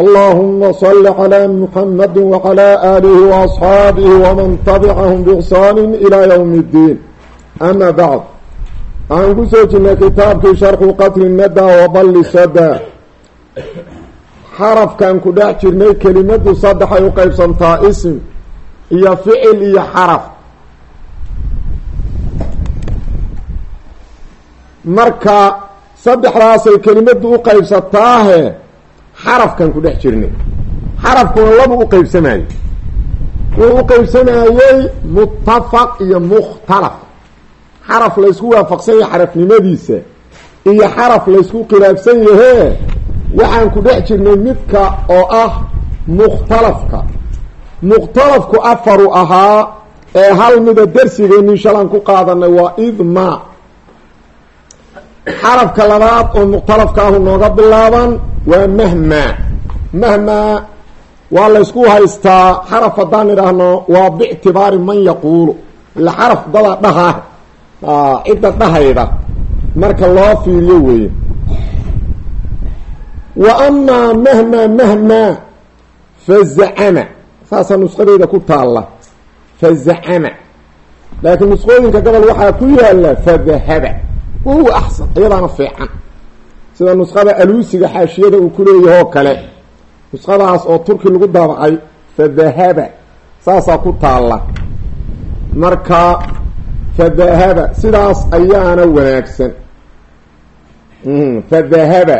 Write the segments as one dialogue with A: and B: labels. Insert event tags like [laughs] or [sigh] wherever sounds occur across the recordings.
A: اللهم صل على محمد وعلى آله وأصحابه ومن تبعهم بإحسان إلى يوم الدين أما بعد aan ku soo jirnay kitaabkii sharxu qatli nada wadalli sada xarafkan ku dhex jirnay kelimadu saddexay u qeybsantaa isim iyo ficil iyo xaraf marka saddexdaasay kelimadu u qeybsataahe xarafkan ku dhex jirnay. Xarafkuna laba u qeybsamaayey wuu u qeybsamayey muttafaq iyo mukhtalaf. Xaraf laysku waafaqsan yahay xarafnimadiisa iyo xaraf laysku khilaafsan yahee waxaan ku dhex jirnay midka oo ah mukhtalafka. Mukhtalafku afaru ahaa ee hal mida darsigeenii shalan ku qaadanay waa idma. Xarafka labaad oo mukhtalafka ahu nooga bilaaban waa mahmaa mahmaa waa laysku haystaa xaraf haddaan idhaahno waa bictibaari man yaquulu. Ila xaraf dada dhahaa cidda dhahayda marka loo fiiriyo weeye. Wa amaa mahmaa mahmaa fazacama saasaa nusqadeeda ku taalla. Fazacama laakiin nusqooyinka gobol waxaa ku yaalla fadahaba wahuwa axsan iyadaana fiican sida nusqada aluusiga xaashiyada uu ku leeyahoo kale nusqadaas oo turki lagu daabacay fadahaba saasaa ku taalla. Marka fadahaba sidaas ayaana wanaagsan. Fadahaba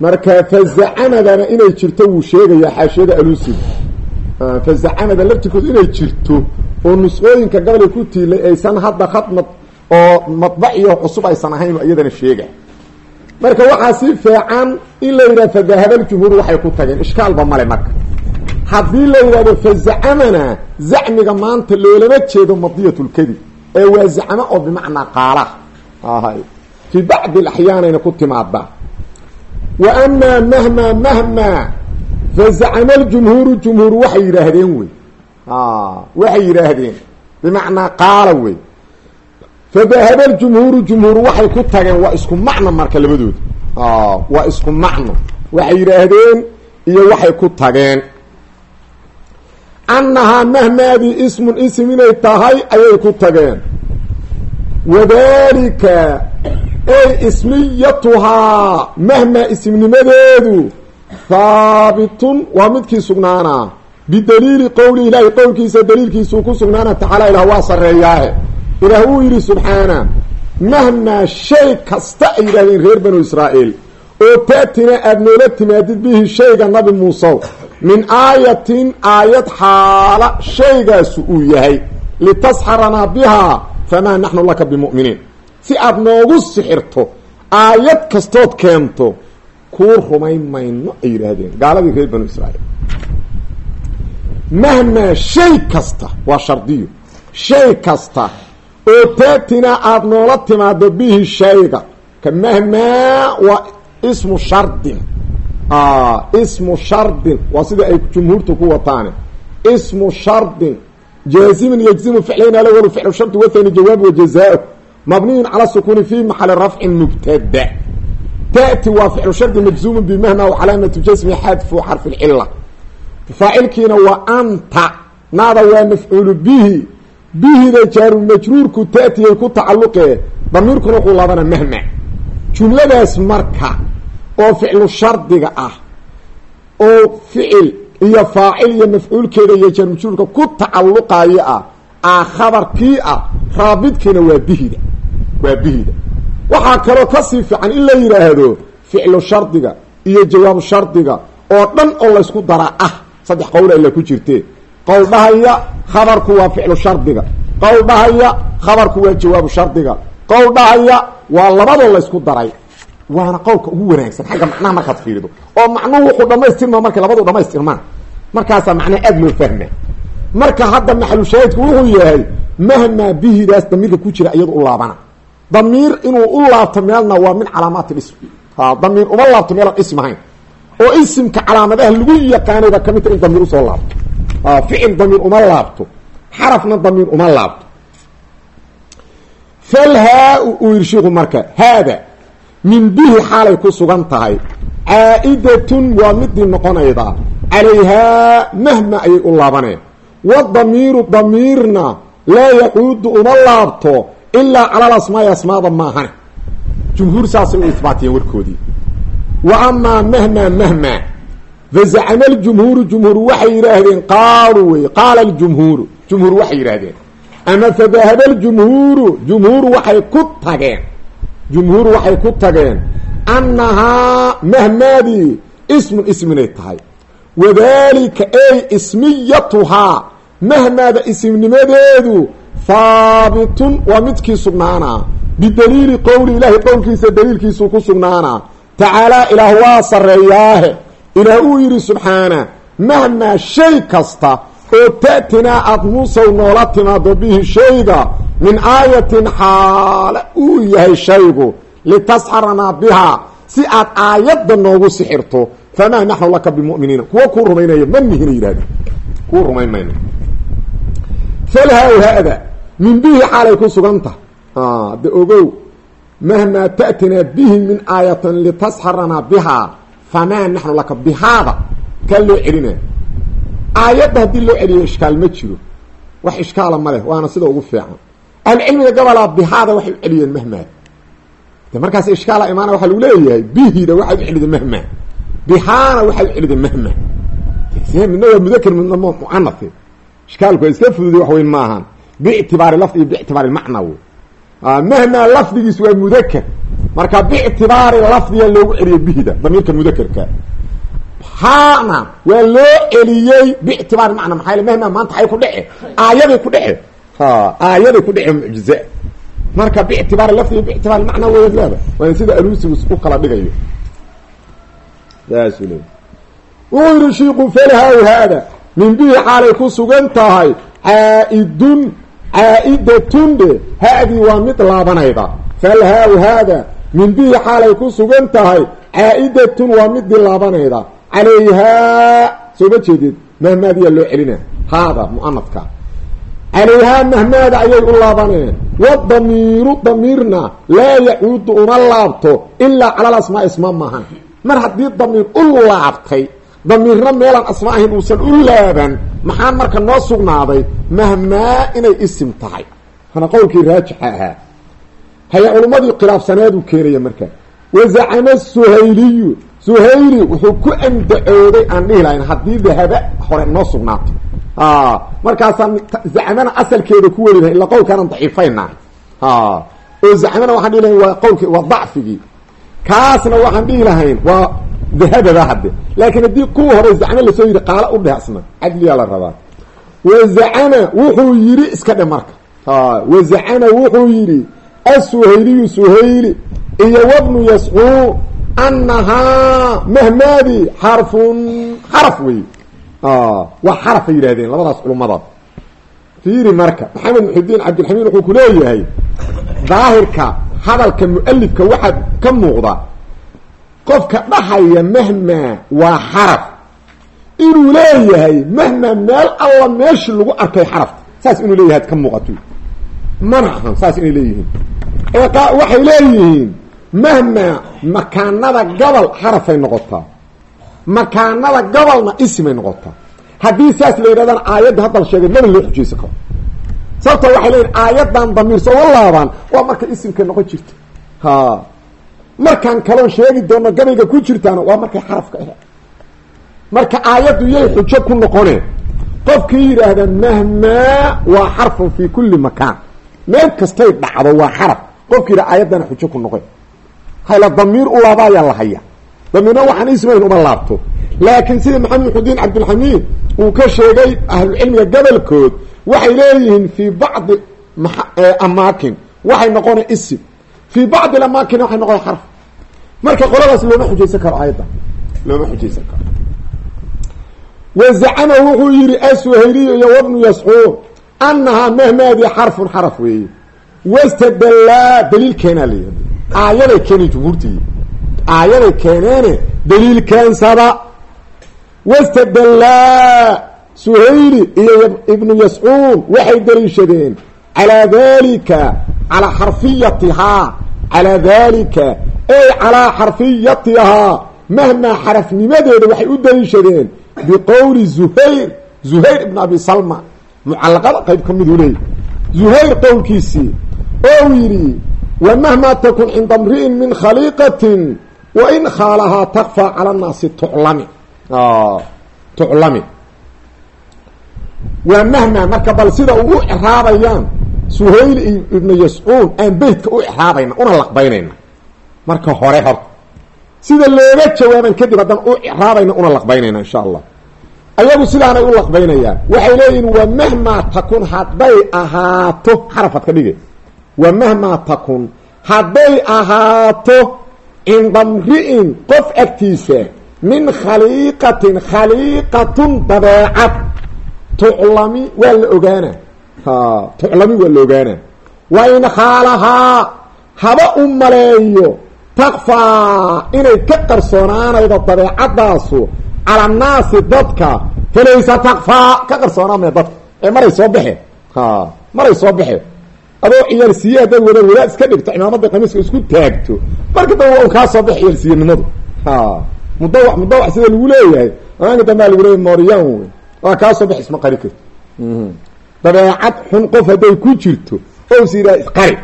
A: marka fazacamadana inay jirto wuu sheegayaa xaashiyada aluusiga. Fazacamada laftirkoodu inay jirto oo nusqooyinka gabalay ku tiilay aysan hadda khadmad oo madbaciyo cusub aysan ahayn iyadana sheega marka waxaa si fiican in la yidhahdo fadahabaljumhuur waxay ku tageen. Ishkaalba male marka. Haddii la yidhahdo fazacamana zacmiga maanta loolama jeedo madiyatulkadib ee waa zacmo oo bimacnaa qaala. Fii bacdi alaxyaanayna ku timaadaa wa amaa mahmaa mahmaa fazacama aljumhuuru jumhuur waxay yidhaahdeen wey. Waxay yidhaahdeen. Bimacnaa qaala wey fadahaba aljumhuuru jumhuur waxay ku tageen waa isku macno marka labadooda waa isku macno waxay yidhaahdeen iyo waxay ku tageen annahaa mahmaadii ismun ism inay tahay ayay ku tageen wadalika ey ismiyatuhaa mahmaa ismnimadeedu haabitun waa midkii sugnaanaa bidaliili qowli ilaahi qowlkiisa daliilkiisuu ku sugnaana tacaala ilah waa sarreeyaahe ilaah uu yidhi subxaana mahmaa shay kasta ay yidhahdeen reer banu israa'iil. Oo taatina aada noola timaadid bihi shayga nabi muusew. Min aayatin aayad xaala shaygaasu uu yahay. Litasxaranaa bihaa famaa naxnu laka bimu'miniin. Si aad noogu sixirto aayad kastood keento kuu rumayn mayno ay yidhaahdeen. Gaaladii reer banu israa'iil. Mahmaa shay kasta waa shardiyo shay kasta oo taatinaa aada noola timaado bihi shayga. Ka mahmaa waa ismu shardin. Ismu shardin. Waa sida ay jumhuurtu ku wataane. Ismu shardin. Jaazimin yajzimu ficlayn alawal ficlu shardi wathani jawaab wajazaa mabniyun cala sukuuni fi maxali rafcin mubtada. Taati waa ficlu shardi majzuumun bimahma wa calaamatu jasmi xadfu xarfi lcila faacilkiina waa anta. Naada waa mafcuulu bihi bihida jaarumajruurku taatiyay ku tacalluqee damiirkuna wuxuu laabana mahma. Jumladaas marka oo ficlu shardiga ah oo ficil iyo faacil iyo mafcuulkeeda iyo jaarumajruurka ku tacalluqayo ah aa khabarkii ah raabidkiina waa bihida waa bihida. Waxaa kaloo ka sii fiican in la yidhaahdo ficlu shardiga iyo jawaabu shardiga oo dhan oo laysku daraa ah saddex qowl ayla ku jirtee qowl dhahaya khabarku waa ficlu shardiga. qowl dhahaya khabarku waa jawaabu shardiga. qowl dhahaya waa labadoo laysku daray. waana qowlka ugu wanaagsan xagga macnaha markaad fiirido. oo macnuhu wuxuu dhamaystirma markay labadu dhamaystirmaan. markaasaa macnaha aada loo fahma marka hadda maxalushaahidku wuxuu yahay mahmaa bihidaas damiirka ku jira iyado u laabana. damiir inuu u laabto meelna waa min calaamaati ism. damiir uma laabto meelaan ism ahayn. oo isimka calaamadaha lagu yaqaanayba ka mid ta in damiir u soo laabto ficil damiir uma laabto xarafna damiir uma laabto falhaa uu shiiku marka haada min bihi xaalay ku sugan tahay caa'idatun waa midii noqonayda calayhaa mahma ayay u laabaneen wadamiiru damiirna laa yacuudu uma laabto ilaa calal asmaai asmaada maahane jumhuur saasay u isbaatiyeen warkoodii wa amaa mahma mahma fazacama aljumhuuru jumhuuru waxay yidhaahdeen qaaluu wey qaala aljumhuuru jumhuur waxay yidhaahdeen ama fadahaba aljumhuuru jumhuuru waxay ku tageen jumhuuru waxay ku tageen annahaa mahmaadii ismun isminay tahay wadaalika ey ismiyatuhaa mahmaada ismnimadeedu haabitun waa midkii sugnaanaa bidaliili qowli ilaahi qowlkiisa daliilkiisuu ku sugnaanaa tacaalaa ilaah waa sarreeyaahe ilaah uu yidhi subxaana mahmaa shay kasta oo ta'tinaa aada muusow noola timaado bihi shayga min aayatin xaale uu yahay shaygu litasxaranaa bihaa si aad aayadda noogu sixirto famaa naxnu laka bimu'miniina. Kuwa kuu rumaynaya ma nihina yidhahdeen kuu rumayn mayno. Falhaa haada min bihi xaalay ku sugan tahay. De ogow mahmaa ta'tinaa bihi min aayatin litasxaranaa bihaa famaa naxnu laka bihaada kaa loo celina. Aayadda haddii loo celiyo ishkaal ma jiro. Wax ishkaala ma leh waana sida ugu fiican. Ahlucilmiga gobolaa bihaada waxay u celiyeen mahmaad. De markaas ishkaala imaana waxaa lagu leeyahay bihida waxaad u celida mahma bihaana waxaad u celida mahma midna waa mudakr midna m mucanase ishkaalku waa iska fududay wax weyn maahan. Biictibaari lafdi iyo biictibaari macna wey mahmaa lafdigiis waa mudaker marka biictibaari lafdiga loogu celiyo bihida damiirka mudakerka haana waa loo celiyey biictibaari macna maxaa mahmaa maanta ay ku dhece aayaday ku dhece. Aayaday ku dhece mucjiza marka biictibaari lafdiga biictibaari macna weyaad leeda waana sida alusigu u kala dhigayo. Saasuu leey wuxuu yidhi shiiku min bihi xaalay ku sugan tahay caaidun caa'idatun dhe haadii waa mid laabanayda falhaaw haada min bihi xaalay ku sugan tahay caa'idatun waa midii laabanayda calayhaa soo ma jeedid mahmaadiyaa loo celina haada mu'anadka calayhaa mahmaada ayay u laabaneen wadamiiru damiirna laa yacuudu uma laabto ilaa calal asmaa isma maahan mar haddii damiir u laabtay damiirna meelaan asma ahayn uusan u laaban maxaa marka noo sugnaaday? Mahmaa inay isim tahay. Hana qowlkii raajixa ahaa. Haya culummadii khilaafsaneeduu keenaya marka wazacama suhayliyu. Suhayli wuxuu ku andacooday aan dhihi lahayn haddii dahaba hore noo sugnaato markaasaan zacmana asalkeeda ku weli lahay illa qowlkaanaan daciifayna. Oo zacmana waxaan dhihi lahayn waa qowlki waa dacfigii. Kaasna waxaan dhihi lahayn waa dahabada hadde laakiin haddii kuwa hore zacmo la soo yidhi qaala u dheh asna cadliyaa la rabaa wazacama wuxuu yidhi iska dhe marka wazacama wuxuu yidhi asuhayliyu suhayli iyo wabnu yascuu annahaa mahmaadi xarfun xaraf wey waa xarafay yidhahdeen labadaas culummadaas fiiri marka maxamed muxidiin cabdilxamiid wuxuu ku leeyahay daahirka hadalka mualifka waxaa ka muuqda qofka dhahaya mahmaa waa xaraf. Inuu leeyahay mahmaa meel alla meeshii lagu arkay xarafta saas inuu leeyahay ka muuqato. Mana ahan saas inay leeyihiin. Ee waxay leeyihiin mahmaa makaanada gobol xarafay noqotaa. Makaanada gobolna isimay noqotaa. Haddii saas la yidhahdaan aayadda hadda la sheegay mana loo xujaysan karo. Sababto waxay leeyihiin aayaddan damiirsa uga laabaan waa marka isimka noqon jirta. Ha markaan kaloon sheegi doono gabayga ku jirtaana waa markay xarafka ahe. Marka aayaddu yay xujo ku noqoneen qofkii yidhaahda mahmaa waa xarfun fi kulli makaan. Meel kastay dhacdo waa xaraf. Qofkii yidhaha aayaddana xujo ku noqon. Hayla damiir u laabaayaa la haya damiirna waxaan ismayn uma laabto. Laakiin sida maxamed muxudiin cabdilxamiid uu ka sheegay ahlucilmiga gobolkood waxay leeyihiin fii bacdi amaakin. Waxay noqona isim. Fii bacdi amaakin waxay noqona xarf marka qoladaas looma xujaysan karo aayadda. Looma xujaysan karo. Wa zacama wuxuu yidhi aswahayliyu iyo wabnu yascuun annahaa mahmaadii xarfun xaraf weeye wastadallaa daliilkeenaa layihahda aayaday keeneen jumhuurtii? Aayaday keeneene daliil keensada wastadallaa suhayli iyo ibnu yascuun waxay daliishadeen calaa dalika calaa xarfiyatihaa calaa dalika ey calaa xarfiyatihaa mahmaa xarafnimadeeda waxay u daliishadeen biqowli zuhayr zuhayr ibn abi salma mucallaqada qayb ka miduu leeyay zuhayr qowlkiisii oo yidhi wa mahmaa takun cinda mri'in min khaliiqatin wa in khaalahaa takfaa cala nnaasi tuclami tuclami waa mahmaa marka bal sida ugu icraabayaan suhayl iyo ibnu yascuun aan beytka u icraabayna una laqbaynayna marka hore horta sida looga jawaaban kadib haddana u icraabayna una laqbaynayna insha allah. Ayagu sidaanay u laqbaynayaan waxay leeyihiin wa mahmaa takun hadday ahaato xarafad ka dhige wa mahmaa takun hadday ahaato cinda mri'in qof agtiisa min khaliiqatin khaliiqatun dabeecad. Tuclami waa la ogaana tuclami waa la ogaana wa in khaalahaa haba u maleeyo takfaa inay ka qarsoonaanaydo dabeecadaasu cala annaasi dadka falaysa takfaa ka qarsoonaamaya dadka ee maray soo baxeen maray soo baxeen adoo ciyaalsiiye haddaad wadaad wadaad iska dhigto cimaamada qamiiska isku taagto marka un kaa soo bax ciyaalsiiyanimadu mudawac mudawac sida lagu leeyahay maalinka dambea lagu leeyahy mooriyaan wey waa kaa soo bax isma qari karto dabeecad xun qof hadday ku jirto oo is yidhaha isqari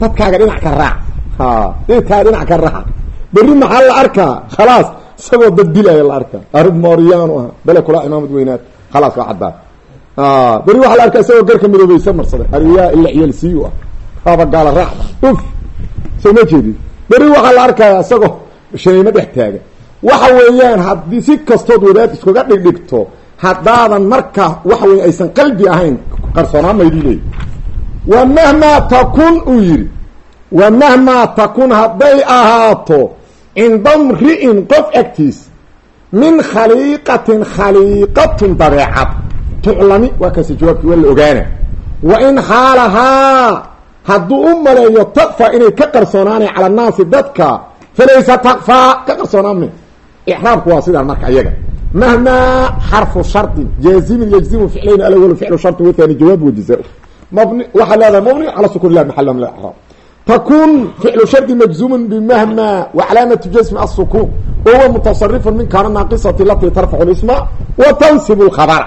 A: dadkaaga dhinac ka raac dadkaaga dhinac ka raac berri maxaa la arkaa? Khalaas. Isagoo dad dilaya la arkaa. Arib mooriyaanu aha bele kulaa imaamad weynaad. Khalaas waa caddaa berri waxaa la arkaa isagoo garka midoobaysa marsaday ariyaa ila ciyaalsiiyu ah. Waaba gaala raacda. Uf. Soo ma jeedid berri waxaa la arkaya isagoo shaniimo dhex taaga waxa weeyaan haddii si kastood wadaad iskuga dhigdhigto haddaadan marka waxa weye aysan qalbi ahayn qarsoonaan maydii leeyi wa mahmaa takun uu yidhi wa mahmaa takun hadday ahaato cinda mri'in qof agtiis min khaliiqatin khaliiqatun dabeecad tuclami waa kaasi jawaabkii waa la ogaana wa in xaalahaa hadduu u maleeyo takfa inay ka qarsoonaanay cala annaasi dadka falaysa takfaa ka qarsoonaan icraabku waa sidaan marka iyaga. Mahmaa xarfu shardin jaazimin yajzimu ficlayn alawal ficlu shardi wathani jawaab wajisa mabni waxaa leedahay mabni cala sukun lah maxala min takun ficlu shardi majzumun bimahma wa calaamatu jasmi asukun wa huwa mutasarifun min kaana naaqisati lati tarfacu lisma wa tansibu lkhabara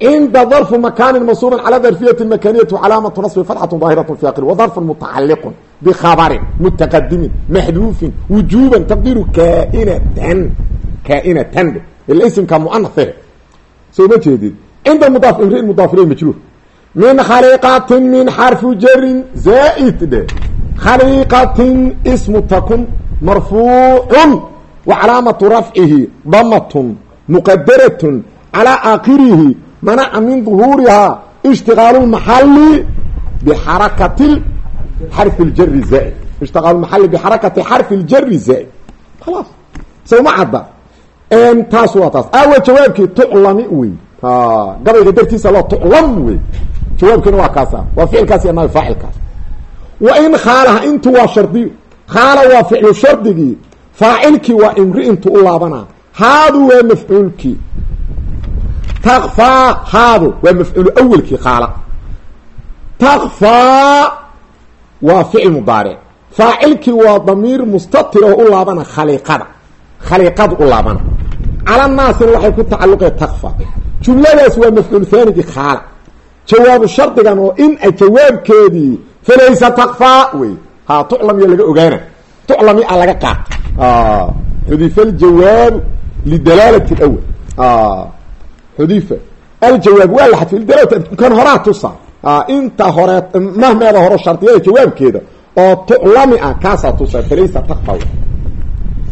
A: cinda darfu makaanin mansuuban cala darfiyati makaniyati calaamatu nasbi fatxatu daahiratu fi aqri wa darfun mutacaliqun bikhabarin mutaqadimin maxduufin wujuban taqdiru kaainatan ila isimka muanahe soo ma jeedid cinda mudaaf imriin mudaaf ilay majruur min khaliiqatin min xarfu jarin zaaid dhe khaliiqatin ismu takun marfuucun wa calaamatu rafcihi damatun muqadaratun calaa aakhirihi manaca min duhuurihaa ishtiqaalu lmaxali bixarakati xarfi ljari zaaid ishtiqaalu lmaxali bixarakati xarfi ljari zaaid khalaas sawma cadda taas waa taas aawa jawaabkii tuclami wey gabayga dartiisa loo tuclam wey jawaabkiina waa kaasa waa ficilkaas iyo nabi faacilkaas. Wa in khaalaha intu waa shardiyo khaala waa ficlu shardigii. Faacilkii waa imri intu u laabanaa. Haadu waa mafcuulkii. Takfaa haadu waa mafcuulu awelkii khaala. Takfaa waa ficil mudaaric. Faacilkii waa damiir mustatir oo u laabana khaliiqada. Khaliiqada u laabana. Cala naasina waxay ku tacaluqeen takfa jumladaas waa mafcuul haanigii khaala jawaabu shardigan oo in a jawaabkeedii falaysa takfaa wey. Ha tuclamiya laga ogaana. Tuclami a laga qaata xudifa aljawaabu lidalaalati awal xudifa aljawaab waa la xadfay lidalaalati kan horaa tusa. Inta hore mahmeeda hore shardiyada jawaabkeeda oo tuclami ah kaasaa tusa falaysa takfa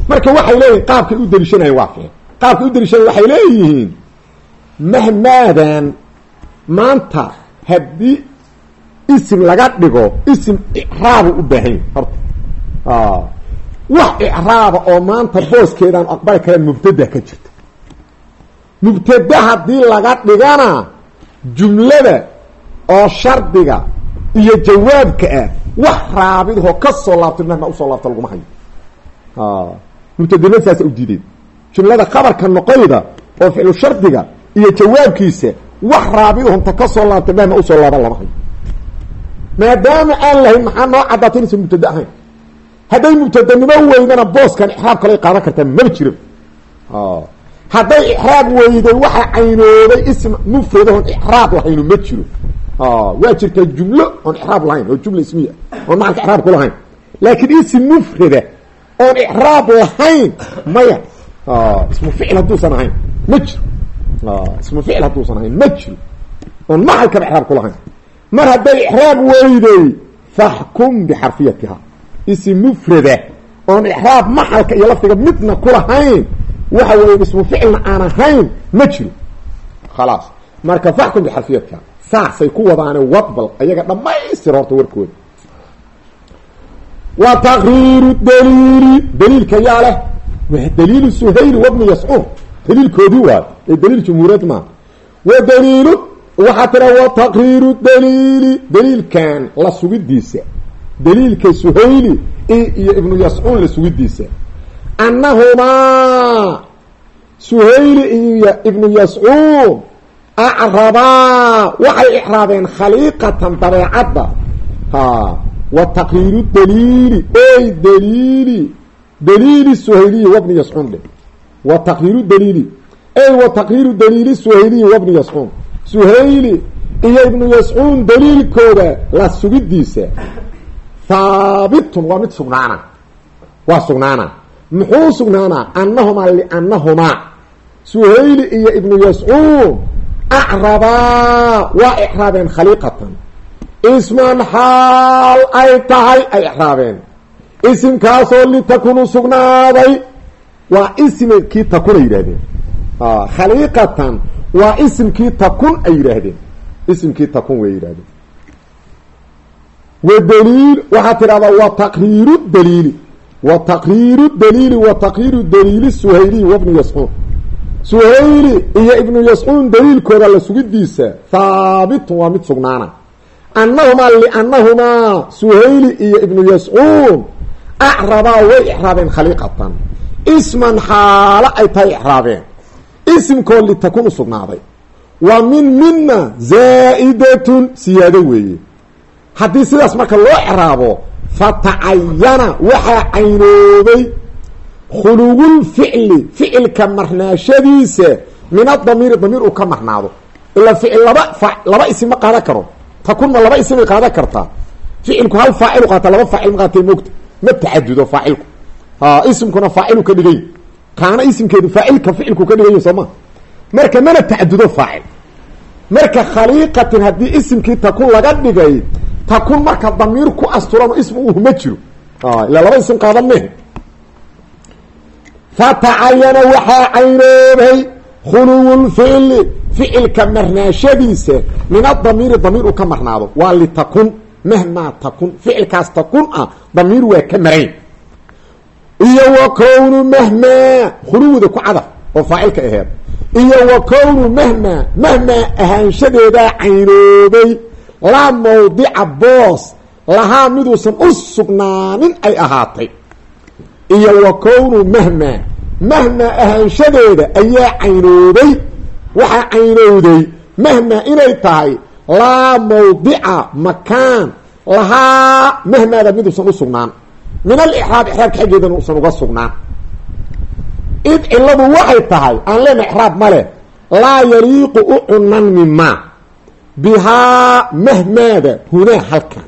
A: marka waxay leeyihiin qaabkay u daliishanayen waa fiin qaabkay u daliishanayen waxay leeyihiin mahmaadan maanta haddii isim laga dhigo isim icraabu u baahan horta. Wax icraaba oo maanta booskeedaan aqbali kareen mubtada ka jirta. Mubtade haddii laga dhigana jumlada oo shardiga iyo jawaabka ah wax raabidhoo ka soo laabtay mahma u soo laabta laguma hayo. Mubtadena saasa u diideen. Jumlada khabarka noqoyda oo ficlu shardiga iyo jawaabkiisa wax raabidhonta ka soo laabtay mahma u soo laaban lama hayo maadaama aan lahayn maxaa noo caddaatay inaysan mubtade ahayn. hadday mubtadenimo weydana booskan ixraab kaley qaadan kartaa maba jiro hadday ixraab weyday waxa caynooday ism mufrada oon ixraab lahaynu ma jiro waa jirtaa jumlo oon ixraab lahayn oo jumla ismiya oon macalka ixraab ku lahayn. Laakiin ism mufrada oon ixraab lahayn maya. Ismu ficil hadduusan ahayn ma jiro ismu ficil hadduusan ahayn ma jiro oon macalkaba ixraab ku lahayn mar hadday ixraab weyday faxkum bixarfiyatiha ism mufrada oon ixraab maxalka iyo lafdiga midna ku lahayn waxa weeye ismu ficilna aan ahayn ma jiro khalaas marka faxkum bixarfiyatiha saasay ku wadaane wadbal ayaga dhamaystir horta warkooda wa taqriiru daliili daliilka yaa leh waa daliilu suhayl wabnu yascuur daliilkoodii waay ee daliil jumhuuriyad maa wa daliilu waxaa tira wa taqriiru daliili daliilkan la sugidiisa. Daliilka suhayli iyo ibnu yascuun la sugidiisa. Annahumaa suhayli iyo ibnu yascuun acrabaa waxay ixraabeen khaliiqatan dabeecadda. Ha wa taqriiru daliili ey daliili daliili suhayliyi wabni yascuun dhe wa taqriiru daliili ey wa taqriiru daliili suhayliyi wabni yascuun suhayli iyo ibnu yascuun daliilkooda la sugidiisa. Haabitun waa mid sugnaana. Waa sugnaana. Muxuu sugnaanaa? Annahumaa liannahumaa suhayli iyo ibnu yascuun acrabaa waa ixraabeen khaliiqatan. Isman xaal ay tahay ay ixraabeen isimkaasoo litakunu sugnaaday waa isimkii takun ay yidhahdeen khaliiqatan waa isimkii takun ay yidhaahdeen. Isimkii takun way yidhahdeen wa daliil waxaa tidhahdaa wa taqriiru daliili. Wa taqriiru daliili wa taqriiru daliili suhayliyi wabnu yascuun suhayli iyo ibnu yascuun daliilkooda la sugidiisa haabitun waa mid sugnaana. Annahumaa liannahumaa suhayli iyo ibnu yascuun acrabaa way khaliiqatan isman xaalo ay tahay ixraabeen. Isimkoo litakun u sugnaaday. Wa min mina zaa'idatun siyaado weeye. Haddii sidaas marka loo ixraabo fatacayana waxaa caynoobay khuluwulficli ficilka marnaashadiisa min adamiiri damiir uu ka marnaado. Ilaa ficil laba laba isim ma qaadan karo. Takunma laba isimay qaadan kartaa. Ficilku hal faacil u qaata laba faacil ma qaatay moogta. Ma tacadudo faacilku isimkuna faacilu ka dhigay. Kaana isimkeedu faacilka ficilku ka dhigay soo ma? Marka mana tacadudo faacil marka khaliiqatin haddii isimkii takun laga dhigay takun marka damiir ku asturan ismu uhu ma jiro. Ilaa laba isim qaadan mehe fatacayana waxaa caynoobay khuluwulficli ficilka marnaashadiisa min adamiiri damiir uu ka marnaado. Waa litakun mahmaa takun ficilkaas takun ah damiir waa ka marayn iyo wa kownu mahmaa khuluwda ku cadaf oo faacilka aheed. Iyo wa kownu mahmaa mahmaa ahaanshadeedaa caynoobay. Laa mawdica boos lahaa miduusan u sugnaanin ay ahaatay. Iyo wa kownu mahmaa mahmaa ahaanshadeeda ayaa caynoobay. Waxaa caynowday mahmaa inay tahay laa mawdica makaan lahaa mahmaada miduusan u sugnaan min alixraab ixraabka xaggeedana uusan uga sugnaan id ciladu waxay tahay aan leena ixraab ma leh laa yaliiqu u cunan mimaa bihaa mahmaada hunaa halkan.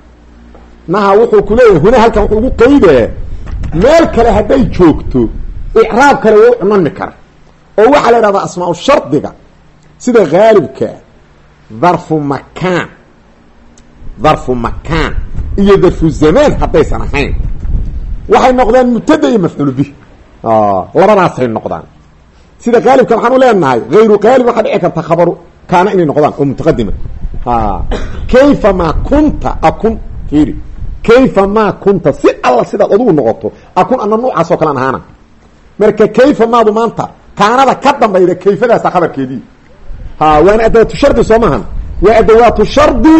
A: Naha wuxuu ku leeyahay hunaa halkan wuxuu ugu qaydaya meel kale hadday joogto icraab kale waa u cunami kara. Oo waxaa la idhahdaa asmaa shardiga sida haalibkaa dharfu makaan dharfu makaan iyo darfu zamaan haddaysan ahayn waxay noqdaan mubtada iyo mafcuul bih. Labadaasay noqdaan. Sida haalibka waxaan u leenahay hayru haalib waxaa dhici karta khabaru kaana inay noqdaan oo mutaqadima kayfa maa kunta akun? Fiiri kayfa maa kunta? Si alla sidaad adugu noqoto akun ana nuucaas oo kalean ahaana. Marka kayfa maadu maanta kaanada ka dambayda kayfadaasa khabarkeedii. Ha waana adawaatu shardi soo maahan. Waa adawaatu shardi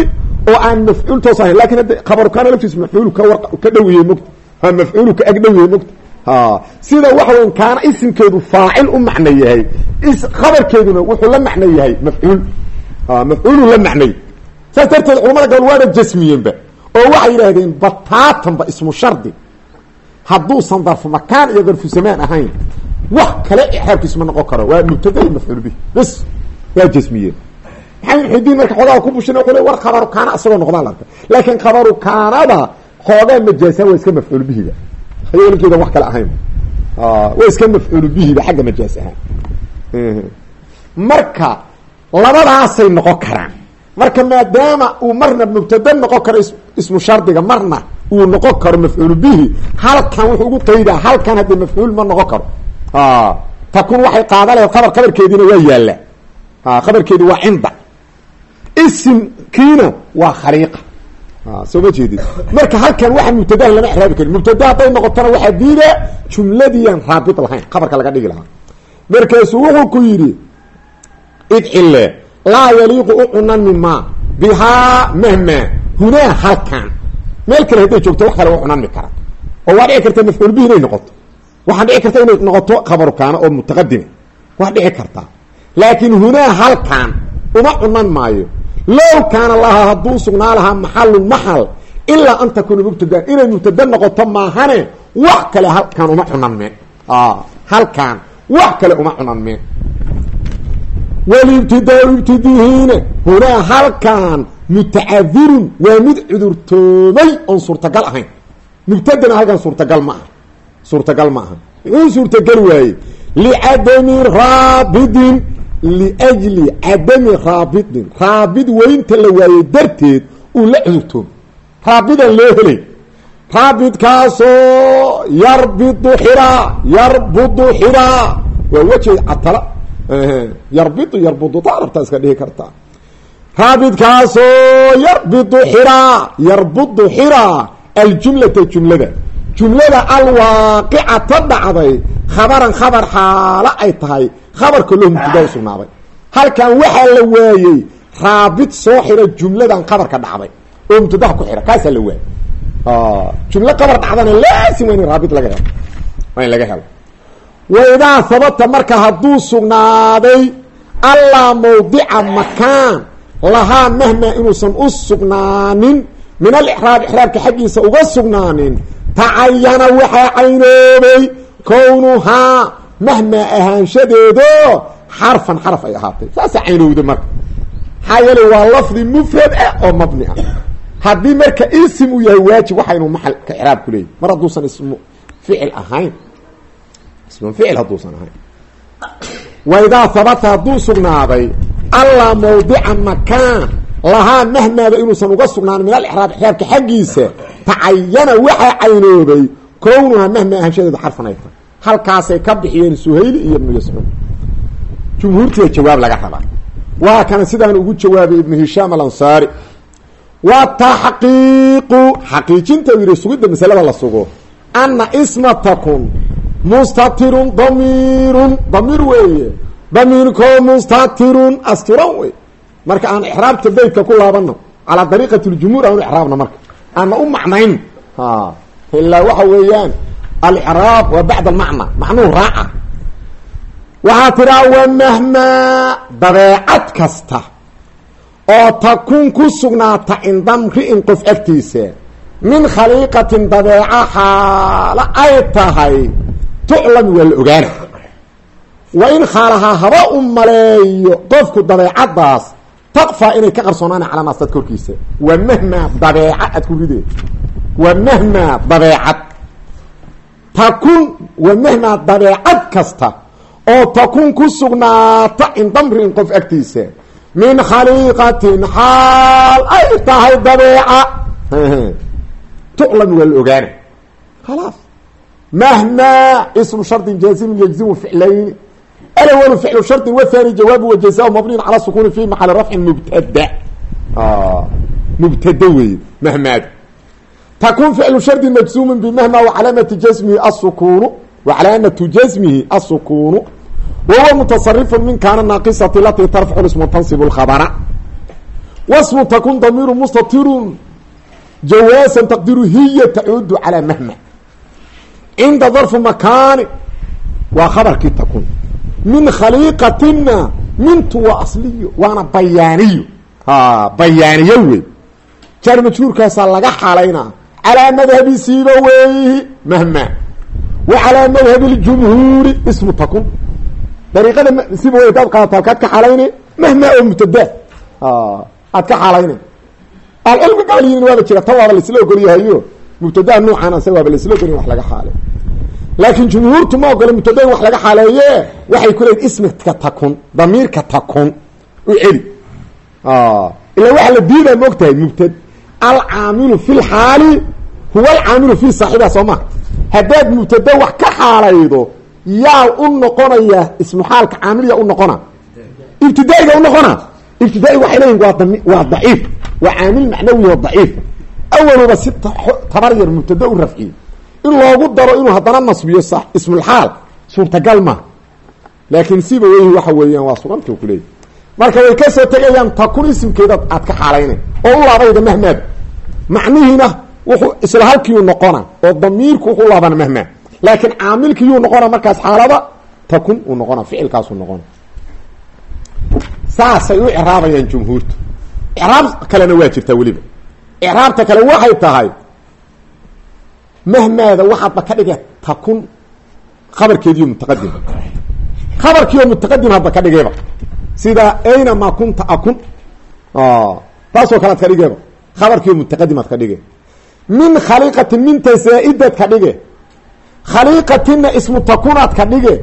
A: oo aan mafcuul toos ahayn laakiin hadda khabaru kaana laftiis mafcuulu ka war ka dhowiyey mogta mafcuulu ka agdhowiyey mogta ha. Sida waxa weya kaana isimkeedu faacil u macno yahay khabarkeeduna wuxuu la macno yahay mafcuul. Mafcuulu la macnay. Saas darteed culamada gabal waaba jasmiyeenba oo waxay yidhaahdeen bataatanba ismu shardi hadduusan darfu makaan iyo darfu zamaan ahayn wax kale ixraabkiisu ma noqon karo. Waa mubtada iyo mafcuul bih bas waa jasmiyeen maxamed muxidiin marka xoogaa ku bushina wuxuu le war khabaru kaana isagoo noqdaan khabaru kaanada xoogaa majaasa waa iska mafcuul bihiba ayagoo ninkeedan wax kale ahayn. Waa iska mafcuul bihiba xagga majaas ahaan marka labadaasay noqon karaan. Marka maadaama uu marna mubtada noqon karo ismu shardiga marna uu noqon karo mafcuul bihi halkan wuxuu ugu qaydaa halkan haddii mafcuul ma noqon karo. Takun waxay qaada laheed khabar khabarkeediina waa yaalla. Khabarkeedi waa cinda. Isimkiina waa khariiqa soo ma jeedid marka halkan waxaa mubtadaha lama exraabi karin. Mubtada hadday noqotona waxaa diida jumladiiaan raabit lahayn khabarka laga dhigi lahaa. Markaasuu wuxuu ku yidhi idcille laa yaliiqu u cunami ma bihaa mahmaa hunaa halkan. Meel kale hadday joogto wax kale u cunami kara oo waa dhici karta mafcuul bihi inay noqoto. Waxaa dhici karta inay noqoto khabaru kaana oo mutaqadima. Waa dhici kartaa laakiin hunaa halkan uma cunan maayo low kaana lahaa hadduu sugnaa lahaa maxalun maxal ilaa an takuuna mubtadaan inay mubtada noqoto maahane wax kale halkan uma cunanmeen halkan wax kale uma cunanmeen walibtidaa ibtidihiina hunaa halkan mutacadirun waa mid cudurtoomay oon suurtagal ahayn. Mubtadana halkan suurtagal ma aha. Suurtagal ma aha. Muxuu suurtagal waaye licadami raabidin liajli cadami raabidin raabid weynta la waayey darteed uu la cudurtoomay raabidaan loo helay raabidkaasoo yarbidu xiraa yarbudu xiraa waa weji catala yarbidu yarbudu taa rabtaa iska dhihi kartaa raabidkaasoo yarbidu xiraa yarbudu xiraa aljumlata jumlada jumlada alwaaqicata dhacday khabaran khabar xaalo ay tahay khabarka loo mubtada usugnaaday halkan waxaa la waayey raabid soo xira jumladan khabarka dhacday. Oo mubtadaha ku xira kaasaa la waayey. Jumlo khabar dhacdana laasim waa in raabid laga helo. Waa in laga helo. Waidaa habata marka hadduu sugnaaday allaa mawdica makaan lahaa mahmaa inuusan u sugnaanin min alixraab ixraabka xaggiisa uga sugnaanin tacayana waxaa caynoobay kownuhaa mahmaa ahaanshadeedo xarfan xaraf ay ahaatay saasaa caynowda marka maxaa yeele waa lafdi mufrad ah oo mabni ah haddii marka isim uu yahay waajib waxa inuu maxalka ixraab ku leeyahy mar hadduusan ismu ficil ahayn ismu ficil hadduusan ahayn waidaa habata hadduu sugnaaday allaa mawdica makaan lahaa mahmaada inuusan uga sugnaanin min alixraab ixraabka xaggiisa tacayana waxaa caynoobay kownuhaa mahma ahanshadeedu xarfan ay halkaasay ka bixiyeen suhayli iyo ibnu yascuud jumhuurtiia jawaab laga rabaa waa kana sidaan ugu jawaabay ibnu hishaam alansaari. Wa taxqiiqu xaqiijinta u yidhi sugidda masalada la sugo. Ana isma takun mustatirun damiirun damiir weeye. Damiirkoo mustatirun asturan wey marka aan ixraabta beytka ku laabano calaa dariiqati ljumhuur aan u ixraabna marka. Aana u macnayn. Ilaa waxa weeyaan alcraab waa bacd almacna macnuhu raaca waxaa wa mahmaa dabeecad kasta oo takun ku sugnaata cinda mri'in qof agtiisa min khaliiqatin dabeeca xaalo ay tahay tuclam waa la ogaana wa in khaalahaa haba u maleeyo qofku dabeecaddaas taqfaa inay ka qarsoonaan calaa naas dadka korkiisa waa mahmaa dabeeca aad ku ridee waa mahmaa dabeecad takun waa mahmaa dabeecad kasta oo takun ku sugnaata cinda mri'in qof agtiisa. Min khaliiqatin xaal ay tahay dabeeca. [laughs] Tuclam waa la ogaana khalaas. Mahmaa ismu shardin jaazimin yajzimu ficlayni alawlu ficlu shardin wathani jawaabu wajazaa mabniyin cala sukuni fi maxali rafcin mubtada. Mubtada weeye mahmaad takun ficlu shardin majzuumin bimahma wacalaamati jasmihi asukunu wacalaamatu jasmihi asukunu wahuwa mutasarifu min kaana naaqisati lati tarfacu ismu tansibu lkhabara wasmu takun damiiru mustatirun jawaasan taqdiru hiya tacuudu calaa mahma cinda darfu makaani waa khabarkii takun min khaliiqatina mintu waa asliyo waana bayaaniyo bayaaniyo wey jaar majhuurkaasaa laga xalaynaa calaa madhabi siiba weeyihi mahma wa calaa madhabi ljumhuuri ismu takun dariiqada siba wey hadaad qaadato halkaad ka xalayne mahma oo mubtada aad ka xalayne alcilmi gabal yihiin waaba jira tan waaba laisla ogolyahayo mubtadaha nuucan asa waaba laisla ogolya wax laga xaalay laakiin jumhuurtu ma ogola mubtada wax laga xaaleeye waxay ku leeyiin ismika takun damiirka takun u celi ilaa waxaa la alcaamilu fi lxaali huwa alcaamilu fi saaxibiha soo ma haddaad mubtada wax ka xaalaydo yaa u noqonaya ismu xaalka caamiliya u noqona ibtidaa'iga u noqona ibtidaai waxay leeyihiin waa waa daciif waa caamil macnawi oo daciif awaluba si tabar yar mubtada u rafciye in loogu daro inuu haddana nasbiyo ismulxaal suurtagal ma laakiin siba weyhi waxa weeyaan waa suganta kuleeyahy marka way ka soo tegayaan takun isimkeeda aad ka xaalayna oo u laabayda mahmaad macnihiina wuxuu isla halkiiu noqona oo damiirku wuxuu laabana mahmaad laakiin caamilkiiyuu noqona markaas xaalada takun uu noqona ficilkaasuu noqona saasay u icraabayaan jumhuurtu icraab kalena waa jirtaa weliba. Icraabta kale waxay tahay mahmaada waxaadba ka dhige takun khabarkeediiyo mutaqadim khabarkiioo mutaqadim hadba ka dhigayba sida aynama kunta akun. Taasoo kale ad ka dhigeba khabarkiioo mutaqadim ad ka dhige min khaliiqatin minta zaa-idaad ka dhige khaliiqatinna ismu takunaad ka dhige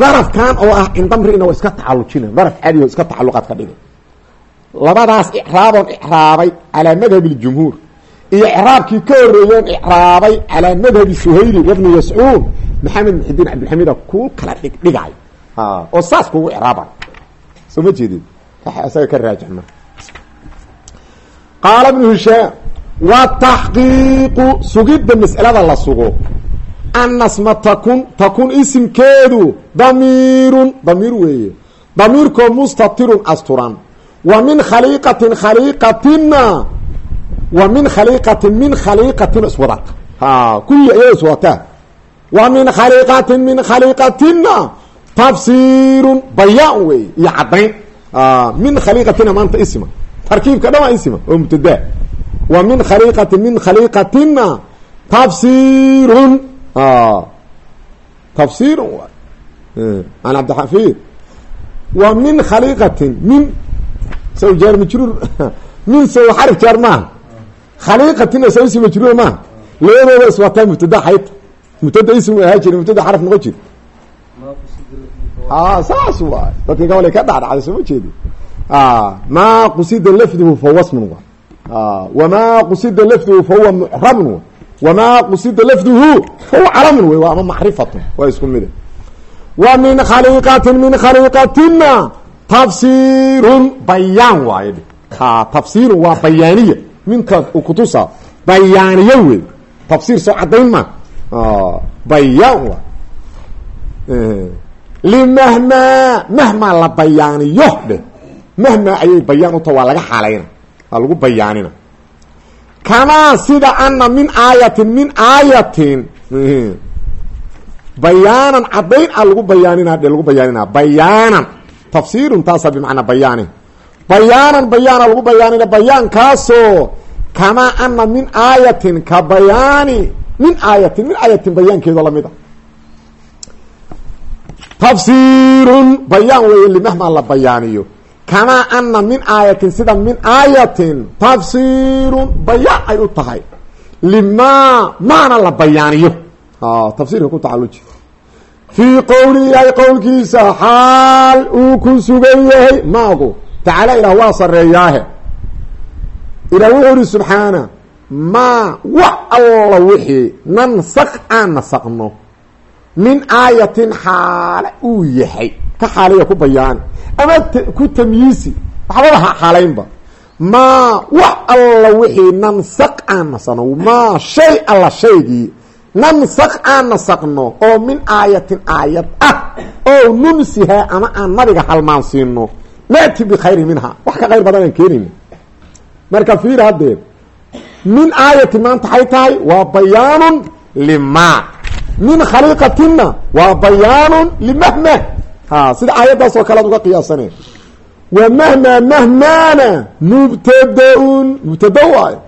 A: darafkan oo ah indamrina waa iska tacalujina daraf cadi oo iska tacaluqaad ka dhige labadaas icraaboon icraabay calaa madhabi ljumhuur iyo icraabkii ka horeeyoon icraabay calaa madhabi suhayli wabni yascuun maxamed muxidiin cabdilxamiida kuu kala dhig dhigay oo saas kugu icraabay soo ma jeedid isaga ka raajix qaala bnu hishaam wa taxqiiqu sugidda mas'alada la sugo ana sma takun takun isimkeedu damiirun damiir weeye damiirkoo mustatirun asturan wa min khaliiqatin khaliiqatina wa min khaliiqatin min khaliiqatin iswadata ha kulli iyada iswadataa wa min khaliiqatin min khaliiqatina tafsiirun bayaan wey iyo caddayn min khaliiqatina maanta isma tarkiibka dhan waa isma oo mubtadaa wa min khaliiqatin min khaliiqatina tafsiirun. Tafsiirun waay an cabdixafiid wa min khaliiqatin min saw jaar majruur [laughs] min saw xarif jaar maaha khaliiqatina saw ism majruur maaha labadooda iswataa mubtada xayta mubtada ism ahaa jira mubtada xaraf noqon jira a saas waay dadka gabal ka dhacdhacday soo ma jeedi maa qusida lafduhu fa wasmun waay wamaa qusida lafduhu fa huwa mucrabun wamaa qusida lafduhu fahuwa calamun wey waa ama macrifatun waa isku mide wa min khaliiqatin min khaliiqatina tafsiirun bayaan waayo ha tafsiirun waa bayaaniya minka kutusa bayaaniyo wey tafsiir soo caddayn ma. Bayaan waay limahmaa mahmaa la bayaaniyo mahmaa ayay bayaan u taha waa laga xaalayna waa lagu bayaanina kamaa sida ana min aayatin min aayatin bayaanan caddayn a lagu bayaanina dhe lagu bayaanina bayaanan tafsiirun taasa bimacnaa bayaani bayaanan bayaana lagu bayaanina bayaankaasoo kamaa ana min aayatin ka bayaani min aayatin min aayatin bayaankeedoo la mid a tafsiirun bayaan weeye limahmaa la bayaaniyo kamaa ana min aayatin sida min aayatin tafsiirun bayaan ay u tahay limaa maana la bayaaniyo tafsiirka ku tacaluji fii qowli ilaahay qowlkiisa xaal uu ku sugan yahay maagu tacaala ilaah waa sareeyaahe ilaah wuxuu ihi subxaana maa wax alla wixii nansaq aan nasaqno min aayatin xaale uu yahay ka xaalaya ku bayaani ama ku tamyiisi waxbaba ha xaalaynba. Maa wax alla wixii nansaq aan nasaqno maa shay alla shaygii nansaq aan nasaqno oo min aayatin aayad ah oo nunsihaa ama aan nabiga halmaan siino. Naati bikhayri minha. Wax ka khayr badan aan keenayna marka fiir haddeed min aayati maanta waxay tahay waa bayaanun lima min khaliiqatina waa bayaanun limahma sida aayaddaas oo kale ad uga qiyaasaneen. Wa mahmaa mahmaana mubtadaun mubtada waayo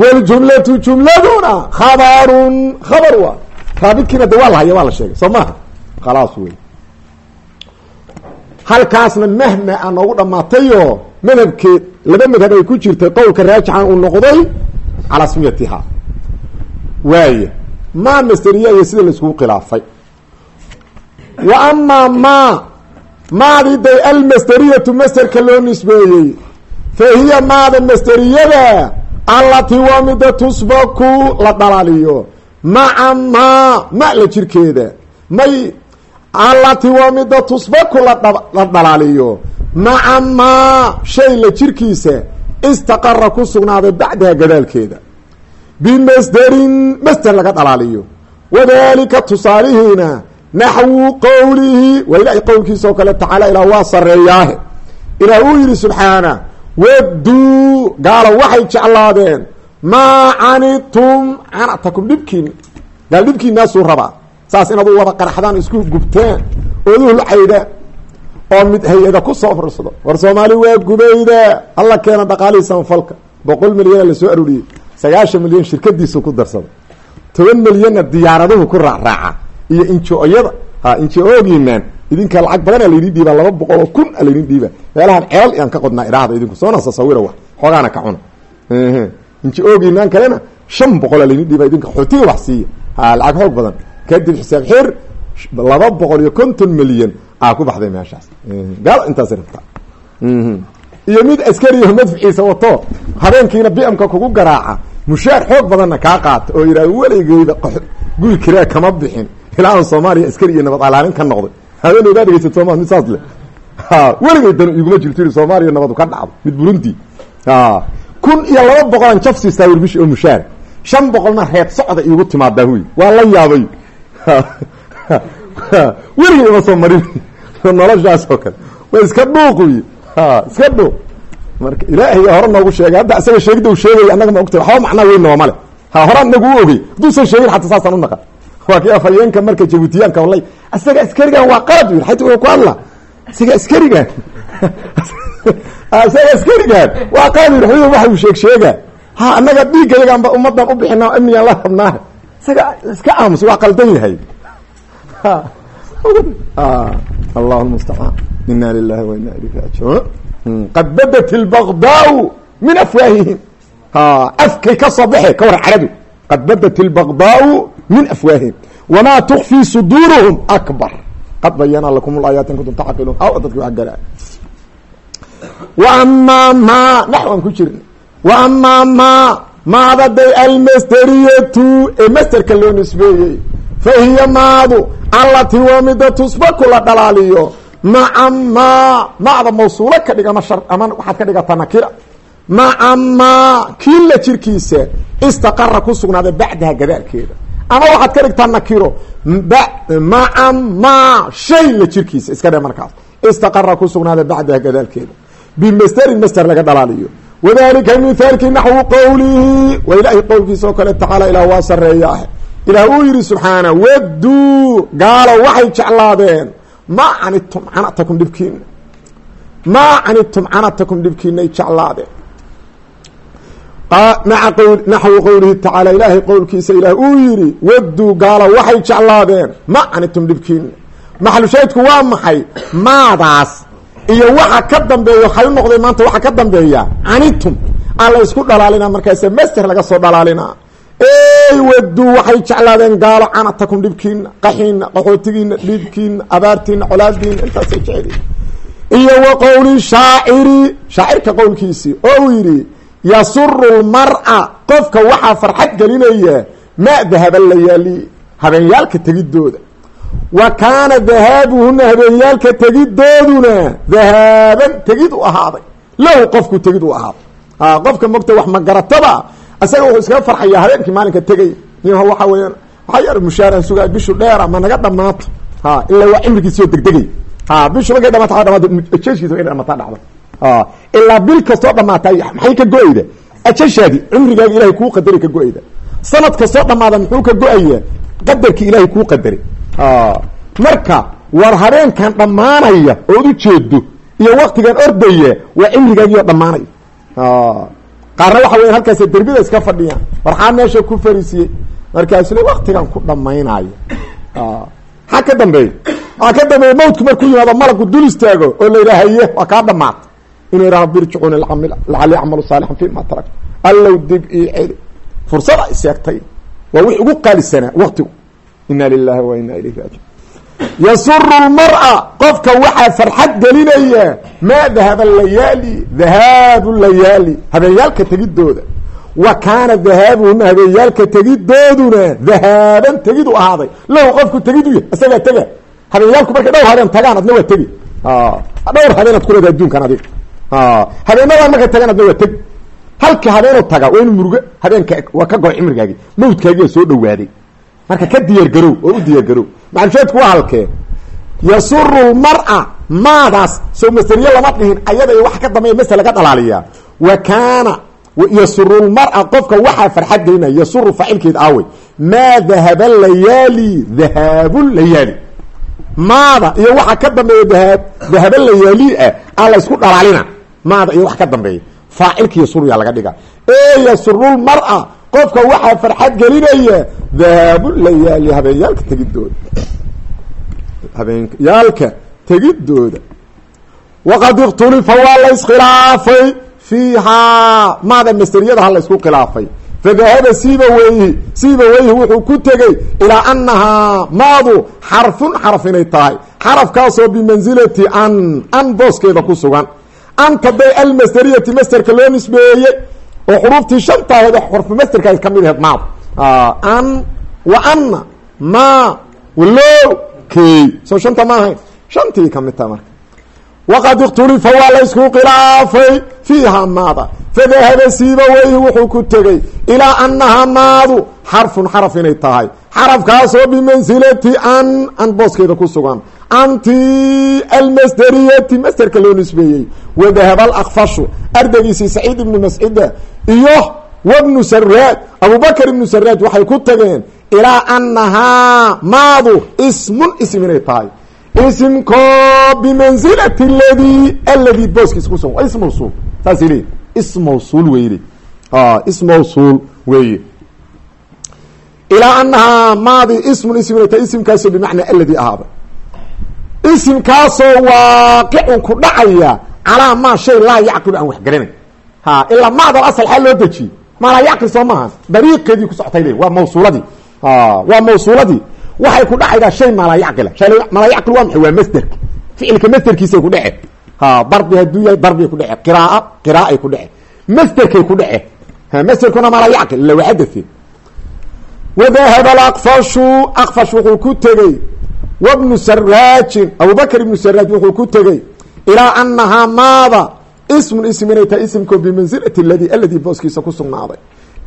A: waljumlatu jumladuna khabarun khabar waay raabidkiina de waa la haya waa la sheegay. Soo maha khalaas wey halkaasna mahma a noogu dhammaatayo madhabkeed laba madhab ay ku jirtay qowlka raajixan uu noqday calaa smiyatiha waaya maa masteriya iyo sida laiskugu khilaafay wa amaa maa maadii day almasteriyatu masterka loo nisbeeyey. Fa hiya maada masteriyada allatii waa mida tusbaku la dhalaaliyo. Maca maa ma la jirkeeda. May allati waa mida tusbaku la dhalaaliyo. Maca maa shay la jirkiisa istaqara ku sugnaaday bacdaha gadaalkeeda. Bimasderin masder laga dhalaaliyo. Wadalika tusaalihiina naxwu qowlihi waa ilahay qowlkiisa oo kale tacaala ilaa waa sareeyaahe ilaah uu yihi subxaana wadduu gaalo waxay jeclaadeen maa canitum canatakum dhibkiina gaal dhibkiinaasuu rabaa saas inaad u wada qaraxdaan isku gubteen ooduu la caydhaan oo mid hay'ada ku soo fursado war soomaali waa gubayda alla keena dhaqaalihii samafalka boqol milyana la soo aruuriyey sagaashan milyan shirkadiisu ku darsada toban milyanna diyaaraduhu ku raacraaca iyo injo-yada ha injo-oogiinaan idinka lacag badana laydin dhiibaa laba boqol oo kun a laydin dhiibaa meelahan ceelal iyaan ka qodnaa idhaahda idinku soona sasawira wax xoogaana ka cuna. Injo-oogiinaan kalena shan boqola laydin dhiibaa idinka xootiga wax siiya. Ha lacag xoog badan. Kadib xisaab xir laba boqol iyo konton milyan aa ku baxday meeshaas. Gaal intaas rabtaa. Iyo mid askariyaho madficiisa wato habeenkiina bimka kugu garaaca mushaar xoog badanna kaa qaata oo yidhah weligeyda guri kiraa kama bixin ilaa soomaaliya askari iyo nabad alaalin ka noqday. Habeen ogaa dhegeysat sooma mid saas le weligay dan iguma jirto yiri soomaaliya nabadu ka dhacdo mid burundi. Kun iyo laba boqolan jaf siistaa wirbish oo mushaar. Shan boqolna reed socda iigu timaadaa huy waa la yaabay. Weligay ima soo marin noloshaas oo kale. Waa iska dhuuq wy iska dhuuq. Marka ilaahay hore noogu sheegay hadda isaga sheegidda u sheegaya annaga ma ogtay waxba macnaa weyn nooma le ha hore anagu u ogey hadduusan sheegin xataa saasaan u naqan waa kii afhayeenka marka jabuutiyaanka wallay isaga askarigan waa qalad. Yiri xayta ku hadla isaga askarigan isaga [laughs] askarigan waa qalad. Yiri xuduud waxa uu sheeg sheega. Ha annaga dhiiggayaganba ummadan u bixinaa amnigan la rabnaa. Isaga iska aamus waa qaldan yahay. [laughs] Allahu lmustacaan ina lilahi wa ilayhi raajicuun qad badat ilbaqdaau min afwaahihim. Afkay ka soo baxe ka war caradu. Qad badat ilbaqdaau min afwaahihim wamaa tukfii suduuruhum akbar qad bayana lakum laayaati in kuntum tacaqiluun aw dadki wa amaa maa naxwan ku jirna wa amaa maa maadaday almasteriyatu ee masterka loo nisbeeyey fa hiya maadu allatii waa mida tusbaku la dhalaaliyo maca maa macda mawsuulo ka dhig shar ama waxaad ka dhigataa nakira maca maa kii la jirkiisa istaqara ku sugnaaday bacdaha gadaalkeeda ama waxaad ka dhigtaa nakiro. Maa shay la jirkiisa. Iska dhe markaas. Istaqara ku sugnaaday bacdaha gadaalkeeda. Bimasterin master laga dhalaaliyo. Wadalika mithaalkii naxwu qowlihi waa ilaahay qowlkiisa oo kale tacaala ilaah waa sareeya ah ilaah uu yihi subxaana wadduu gaalo waxay jeclaadeen. Maa canitum canatakum dhibkiina maa canitum canatakum dhibkiinay jeclaadeen maa naxwu qowlihi tacaala ilaahay qowlkiisa ilaah uu yihi wadduu gaalo waxay jeclaadeen. Maa canitum dhibkiina maxalushaydku waa maxay? Maadaas iyo waxa ka dambeeya waxay u noqday maanta waxa ka dambeeya canitum aa la isku dhalaalina markaase master laga soo dhalaalina ey wadduu waxay jeclaadeen gaalo canatakum dhibkiina qaxiina qaxootigiina dhibkiina abaartiina colaadiina intaasay jeceliin iyo wa qowli shaaciri shaacirka qowlkiisii oo uu yidhi yasuru lmar'a qofka waxaa farxad gelinaya ma dahaba layaali habeenyaalka tegidooda wa kaana dahaabuhuna habeenyaalka tegidooduna dahaaban tegid u ahaaday lahu qofku tegid u ahaaday qofka mogta wax magarataba isaga wuxuu iskaga farxayaa habeenkii maalinka tegay waxa weeyaan waxaa yar mushaaraan sugaa bishu dheera ma naga dhamaato ha ilaa waa cimrigiisoo degdegay ha bishu markay dhamaata dhamaata dhacda ha ilaa bil kastoo dhamaatay maxay ka go'ayda ajashaadi cimrigaaga ilahay kuu qadaray ka go'ayda sanad kastoo dhamaada muxuu ka go'aya qadarkii ilaahay kuu qadaray marka war habeenkan dhammaanaya ood u jeedo iyo waktigan ordaya waa cimrigaagiioo dhammaanaya qaarna waxa weya halkaas derbida iska fadhiyaan. Warxaa meesha ku fariisiyey. Markaasule waktigan ku dhamaynaayo maxaa ka dambeeya waxaa ka dambeeya mawtku markuu yimaado malagu dul istaago oo la yidhaha haye waa kaa dhamaata inuu yidhaha birjicuuni lacali acmalu saalixan fi ma taraktu allow dib io celi fursada iseegtay waa wix ugu qaalisanaa waktigu ina lilahi wa ina ilayhi raajiun yasuru lmara. Qofka waxaa farxad gelinaya maa dahaba layaali dahaabu layaali habeenyaalka tegidooda. Wa kaana dahaabuhuna habeenyaalka tegidooduna dahaaban tegid u ahaaday. Lahu qofku tegid u yahy isagaa tega. Habeenyaalku markay dhowr habeen tagaan adna waa tegi. Dhowr habeenaad ku leeda adduunkan adiga habeenadan markay tagaan adna waa tegi halka habeenu taga waa inu murugo habeenka waa ka go'ay cimrigaagi mawdkaagi soo dhawaaday marka ka diyaargarow oo u diyaargarow macalsheedku waa halkee? Yasuru lmara maadaas soo masteriye lama dhihin ayada wax ka dambeeya masel laga dhalaaliyaa. Wa kaana yasuru lmara qofka waxaa farxad gelinaya yasuru faacilkeed aawey maa dahaba layaali dahaabu layaali maada iyo waxa ka dambeeya dahaab dahaba layaali ah aa la isku dhalaalina maada iyo wax ka dambeeya. Faacilka yasuru yaa laga dhiga ee yasurulmara qofka waxaa farxad gelinaya dahaabu layaali habeenyaalka tegidooda. Habeenyaalka tegidooda. Waqad ikhtulifa waa la iskhilaafay fiihaa maada masteriyada ha la khilaafay. Fadahaba siiba weyhi siiba weyhi wuxuu ku tegey ilaa anahaa maadu xarfun xaraf inay tahay. Xarafkaasoo bimansilati an an booskeeda ku sugan anta day almasteriyati masterka loo nisbeeyey oo xuruuftii shanta aheed xurfu masterkaas ka mid aheed maad. An wa anna ma walow key soo shanta ma ahayn. Shantii ka mid taha marka. Waqad ikhtulifa waa la isku khilaafay fiiha maada. Fadahaba siiba weyhi wuxuu ku tegey ilaa annaha maadu xarfun xaraf inay tahay. Xarafkaasoo bimansilati an an booskeeda ku sugan anti almasderiyati masderka loo nisbeeyey wadahaba alakfashu ardaygiisii saciid ibnu mascida iyo wabnu saraad abubakr ibnu saraad waxay ku tageen ilaa annahaa maadu ismun ism inay tahay. Isimkoo bimansilati ladi aladi booskiisa ku sugan ism mawsuul saasay leeyihiin ism mawsuul weyne ism mawsuul weeye ilaa annahaa maadi ismun ism inay tahay isimkaasoo bimacnaa aladi ahaaba isimkaasoo waaqicun ku dhacaya calaa maa shay laa yacqilu aan waxgaranayn ha ilaa maadal asal xaa loo dejiyey maa laa yacqil soo maaha. Dariiqeedii ku socotay le waa mawsuuladii waa mawsuuladii waxay ku dhacaydaa shay maalaa yacqila. Maalaa yacqil waa maxay? Waa masderka ficilka masderkiisay ku dhece. Ha darbi hadduu yahay darbigay ku dhece. Qiraaa qiraa'ay ku dhece. Masderkay ku dhece. Masderkuna maalaa yacqil. Ila waa xadate wadahaba alaqfashu. Aqfash wuxuu ku tegey wabnu saraajin abubakr ibnu saraaj wuxuu ku tegey ilaa annahaa maada ismun ism inay tahay isimkoo bimansilati ladi aladii booskiisa ku sugnaaday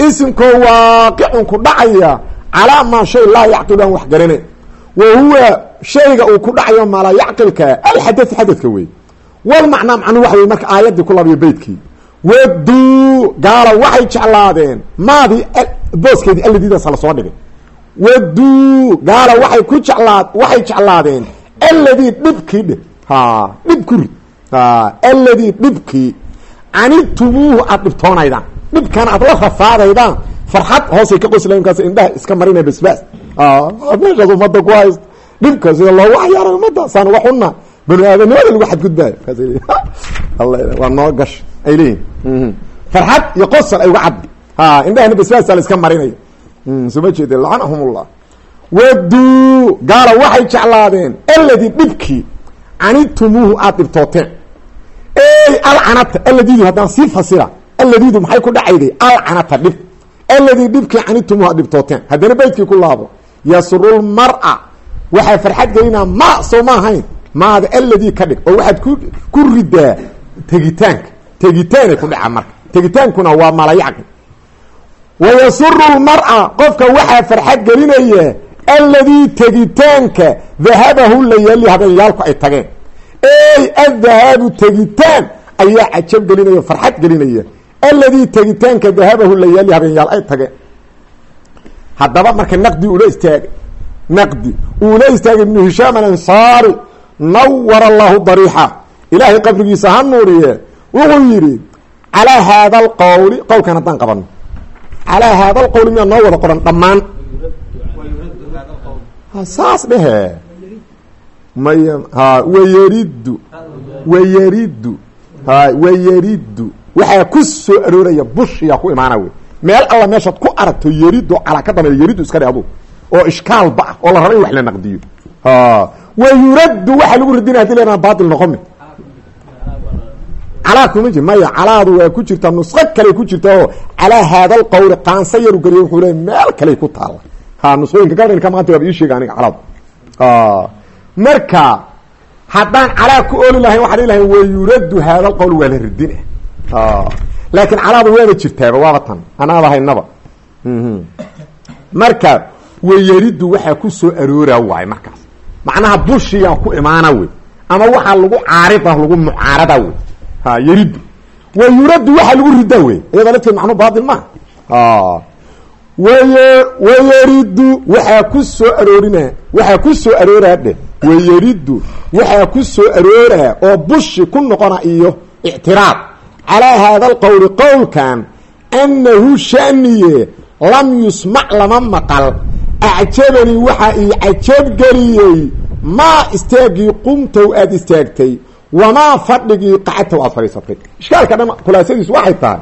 A: isimkoo waaqicun ku dhacaya calaa maa shay laa yacqilu aan wax garanayn wa huwa shayga uu ku dhacayo maalaa yacqilka alxadau xadadka wey walmacnaa macnuu waxa wey marka aayaddii ku labiyo beytkii waduu gaala waxay jeclaadeen maadii booskeedii aladiidaas la soo dhigay waduu gaala waay ku jeclaad waxay jeclaadeen alladii dhibkii dhe dhib ku rid alladii dhibkii canidtumuuhu aada dhibtoonaydaan dhibkana aad la rafaadaydaan farxad hoosay ka qoslayn kaas indhaha iska marina basbaas meeshaas umada ku haysto dhibka sida loogu cayaaray umada saan uga xunna banu aadamnimada lagu xadgudbaayo waa noo gash ay leeyihiin farxad iyo qosol ay uga caddi ha indhahana basbaasa la iska marinayo soo ma jeede lacanahum ullah waduu gaala waxay jeclaadeen alladii dhibkii canidtumuuhu aada dhibtooteen. Ey alcanata alladiidu haddaan sii fasira alladiidu maxay ku dhacayday? Alcanata dhib. Alladii dhibkii canidtumuuhu aad dhibtooteen. Haddana beydkii ku laabo yasrulmara waxaa farxad gelinaa ma soo ma ahayn. Maada alladii ka dhig oo waxaad ku ku ridaa tegitaanka. Tegitaanay ku dhaca marka. Tegitaankuna waa malayacqi wayasuru lmara qofka waxaa farxad gelinaya alladii tegitaanka dahabahu layali habeenyaalku ay tageen ey adahaabu tegitaan ayaa cajab gelinaya farxad gelinaya alladii tegitaanka dahabahu layaali habeenyaal ay tageen haddaba marka naqdi ula istaagay naqdi uula istaagay ibnu hishaam alansaari nawara allahu dariixa ilaahay qabrigiisa ha nuuriye wuxuu yidhi calaa haada alqowli qowlkan haddaan qabano calaa haada alqowli miyaa noo wada qoran dhammaan saas dhehe may ha wayeriddu wayeriddu ha wayeriddu waxaa ku soo arooraya bushiyaa ku imaana wey meel alla meeshaad ku aragto yerido calaa ka dambeeya yeriddu iska dhe adu oo ishkaalba ah oo la raba in wax la naqdiyo wa yuraddu waxaa lagu radinaya hadi leena baatil noqome calaa kuma jir maya calaadu waa ku jirtaa nusqo kale ku jirta oo calaa haada alqawli qaansa yaru gariyo wuxuu leey meel kale ku taalla. Ha nusqooyinka garinka maanta waaba ii aniga calaadu. Marka haddaan calaa ku oli lahayn waxaan dhihi lahayn wayuraddu haada alqowl waa la radina laakiin calaadu waaba jirtaaba waaba tan. Anaaba haynaba marka wayariddu waxaa ku soo aroora waay markaas. Macnaha bushiyaa ku imaana wey ama waxaa lagu caarida lagu mucaarada wey ha yariddu wayuraddu waxaa lagu ridaa wey iyadoo lafteed macnuu baatil maaha way wayariddu waxaa ku soo aroorina waxaa ku soo arooraa dheh wayariddu waxaa ku soo arooraa oo bushi ku noqona iyo ictiraad. Calaa haada alqowli qowlkan annahu shaniye lam yusmac lama maqal. Acjabanii waxaa ii cajabgeliyey maa istaagii qumtow aada istaagtay wamaa fadhigii qacatow aada fadhiisatay ishkaalka dhan khulaasadiisu waxay tahay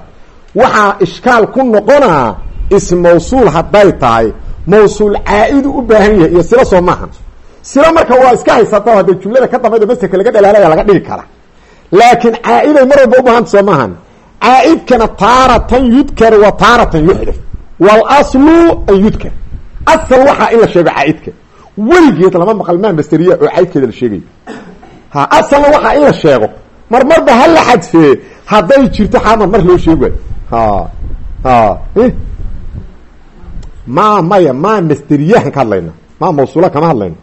A: waxaa ishkaal ku noqonaa ism mawsuul hadday tahay mawsuul caa-idu u baahan yahay iyo silo soo maahan silo marka waa iska haysata hadday jumlada ka dambayda maselka laga dhalaalaya laga dhigi kara laakiin caa-iday mar walba u baahanta soo maahan caa-idkana taaratan yudkar wa taaratan yuxdaf walaslu an yudkar asal waxaa in la sheego caa-idka weligeed lama maqal maa masteriya oo caa-idkeeda la sheegayo ha asalna waxaa in la sheego mar marba ha la xadfee hadday jirto xamar mar loo sheeg waayo ha ha ma maya maa masteriyahan ka hadlayna maa mawsuula kama hadlayna.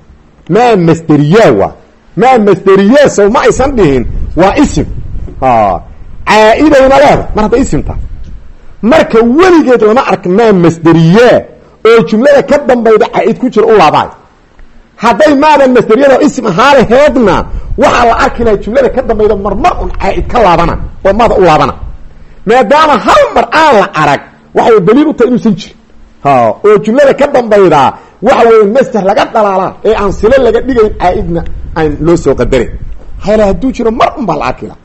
A: Maa masteriya waa maa masteriya sow ma aysan dhihin waa isim. Caa-idayna leeda mar hadday isimta marka weligeed lama arka maa masderiya oo jumlada ka dambayda caa-id ku jira u laabaayo hadday maadan masderiyada ism ahaalaheedna waxaa la arki laha jumlada ka dambayda marmar un caa-id ka laabana oo maada u laabana. Maadaama hal mar aan la arag waxay daliil u tahay inuusan jirin. Oo jumlada ka dambayda waxa weeye masder laga dhalaalaa ee aan silo laga dhigayn caa-idna aan loo soo qadarin hayla hadduu jiro mar un baa la arki laha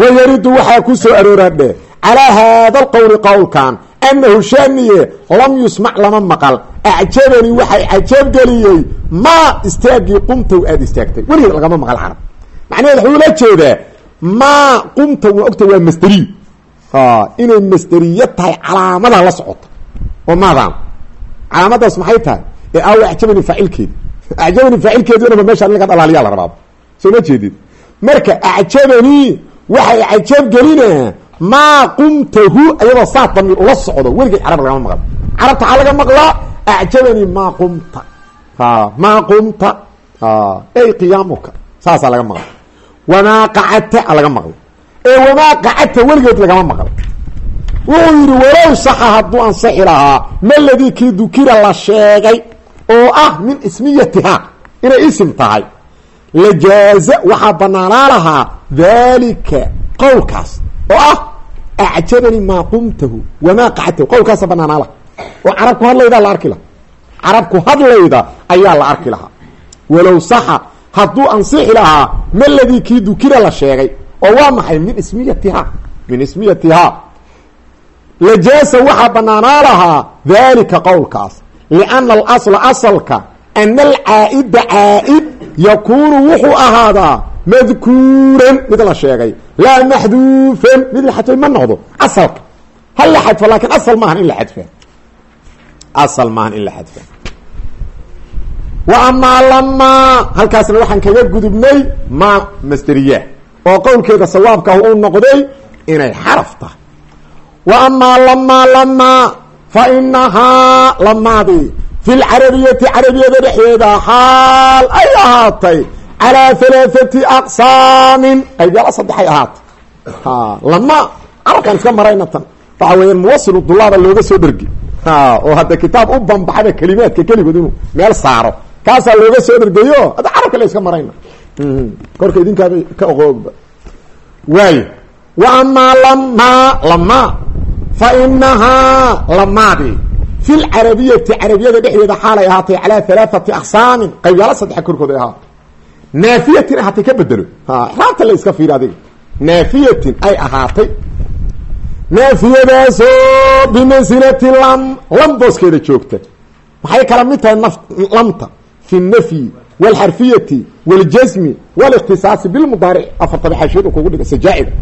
A: wayaridu waxaa ku soo arooraa dhe calaa haada alqowli qowlkan annahu shaniye lam yusmac lama maqal acjabanii waxay cajabgeliyey maa istaagii qumtow aada istaagtay weligeed lagama maqal carab macnaheed waxuu la jeedaa maa qumtow waa ogta waa masderiyo inay masderiyo tahay calaamadaa la socota oo maadaan calaamadaas maxay tahay ee aawa acjabani faacilkeedi acjabani faacilkeedi inaba meesha in laga dhalaaliyaa la rabaaba soo ma jeedid marka acjabanii waxay cajab gelinaa maa qumtahu ayadoo saa damiir ula socdo. Weligeed carab lagama maqlo carabta laga maqlaa? Acjabanii maa qumta. Maa qumta. Ey qiyaamuka saasaa laga maqla wamaa qacadta a laga maqlo ee wamaa qacadta weligeed lagama maqlo wuxuu yidhi walow saxa hadduu ansixi lahaa maladii kii dukira la sheegay oo ah min ismiyatiha inay isim tahay. Lajaaza waxaa banaanaa lahaa daalika qowlkaas oo ah acjabanii maa qumtahu wamaa qacadtahu qowlkaasa banaanaa laha oo carabku hadlaydaa la arki lahaa carabku hadlayda ayaa la arki lahaa walow saxa hadduu ansixi lahaa maladii kii dukira la sheegay oo waa maxay min ismiyatiha min ismiyatiha lajaasa waxaa banaanaa lahaa daalika qowlkaas lianna alasla asalka ana alcaa'ida caa'id yakuunu wuxuu ahaadaa madkuuran mid la sheegay. Laa maxduufan mid la xadfay ma noqdo. Asalka hal la xadfo laakiin asal maahan in la xadfa asal maahan in la xadfa wa amaa lamaa halkaasna waxaan kaga gudubnay maa masderiya oo qowlkeeda sawaabkaah uu noqday inay xaraf tahay. Wa amaa lamaa lamaa fa inahaa lamaadii fi lcarabiyati carabiyada dhexdeeda xaal ay ahaatay calaa halaathati aqsaamin qaybyaala saddexay ahaatay ha lama carabkaan iska marayna tan waxa weeyaan muwasilu dulaaba looga soo dhergi oo hadda kitaab u banbaxaba kelimaadka keligood inuu meel saaro kaasaa looga soo dhergeyo hadda carabka la iska marayna korka idinkaaba ka oqoogba waayo wa amaa lamaa lamaa fa inahaa lamaadii fi lcarabiyati carabiyada dhexdeeda xaalay ahaatay calaa alaaati aqsaamin qaybyaala saddexa korkood ay ahaatay naafiyatin ahaatay ka bedelo raabta la iska fiiri adiga naafiyatin ay ahaatay naafiyadaasoo bimansilati lam lam booskeeda joogta maxay kala mid tahay naf lamta fi nafyi walxarfiyati waljasmi wاlاkhtisaasi bilmudaaric afar taba xaashiyada kugu dhiga sajaaida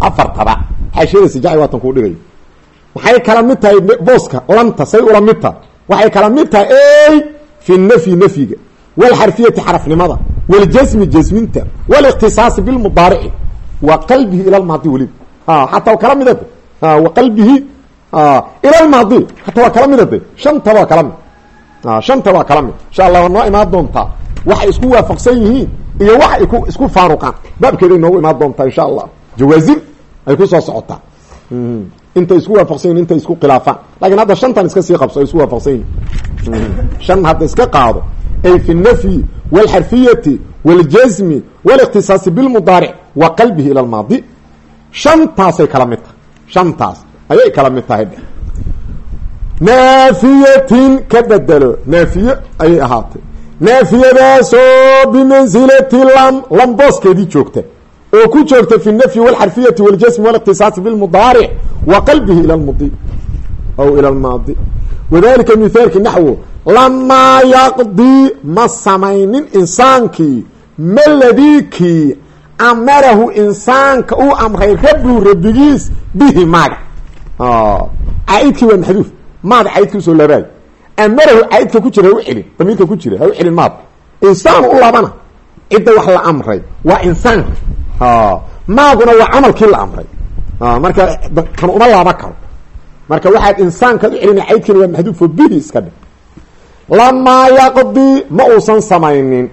A: afar taba maxay kala mid tahay booska lanta say ula mid tahay. Waxay kala mid tahay ey fi nafyi nafyiga walxarfiyati xarafnimada waljasmi jasminta wاliqtisaasi bilmudaarici wa qalbihi ila lmaadi weliba ah, xataa waa kala midade ah ah, wa qalbihi ila lmaadi hataa waa kala midade shanta waa kala mid. Shanta waa kala mid. Insha allah waa noo imaan doontaa. Waxay isku waafaqsan yihiin iyo wax ay ku isku faaruqaan. Baabkeeday noogu imaan doontaa insha allah. Jawaazir ay ku soo socotaa. Hmm inta isku waafaqsan intay isku khilaafaan. Lakin hadda shantan iska sii qabso ay isku waafaqsan hmm. shan hadda iska qaado ay fi nafyi walxarfiyati waljazmi waliktisaasi bilmudaaric wa qalbihi ila almaadi shantaasay kala mid tahay. Shantaas ayay kala mid tahay. Dhe naafiyatin ka bedelo naafiye ayay ahaatay. Naafiyadaasoo bimansilati lam lam booskeedii joogta oo ku joogta fi nafyi wاlxarfiyati wاljasmi wاlikhtisaasi bilmudaaric wa qalbihi ila lmudi aw ila lmaadi wadalika mithaalki naxwo lamaa yaqdii ma samaynin insaankii maladikii amarahu insaanka uu amray rabbu rabbigiis bihi maaga caaidkii waa maxduuf maad caaidkii usoo laabaayo amarahu caaidka ku jira ha u celin damiirka ku jira ha u celin maad insaan u labana cidda wax la amray waa insaanka maaguna waa camalkii la amray. Marka kan uma laaba karo. Marka waxaad insaankaad u celina caydkiina waa maxduufo bihi iska dhe lamaa yaqdii ma uusan samaynin.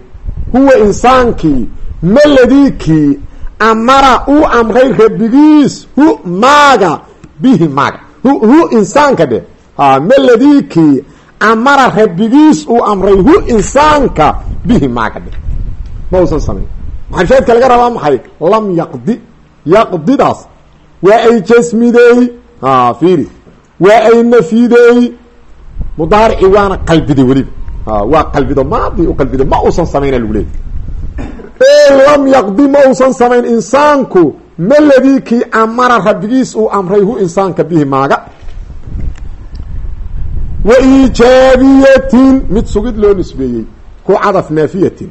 A: Huwa insaankii maladikii amara uu amray rabbigiis hu maaga bihi maaga. Hu hu insaanka dhe maladikii amara rabbigiis uu amray hu insaanka bihi maaga dhe ma uusan samayn maxalshaadka laga rabaa? Maxay? Lam yaqdi. Yaqdidaas. Waa ay jasmideey fiiri. Waa ay nafyideey mudaarici waana qalbiday weliba. Waa qalbido maadi u qalbido ma uusan samayna lagu leeyay lam yaqdi ma uusan samayn. Insaanku maladii kii amara rabbigiis uu amray hu insaanka bihi maaga? Wa iijaabiyatin mid sugid loo nisbeeyey. Ku cadaf naafiyatin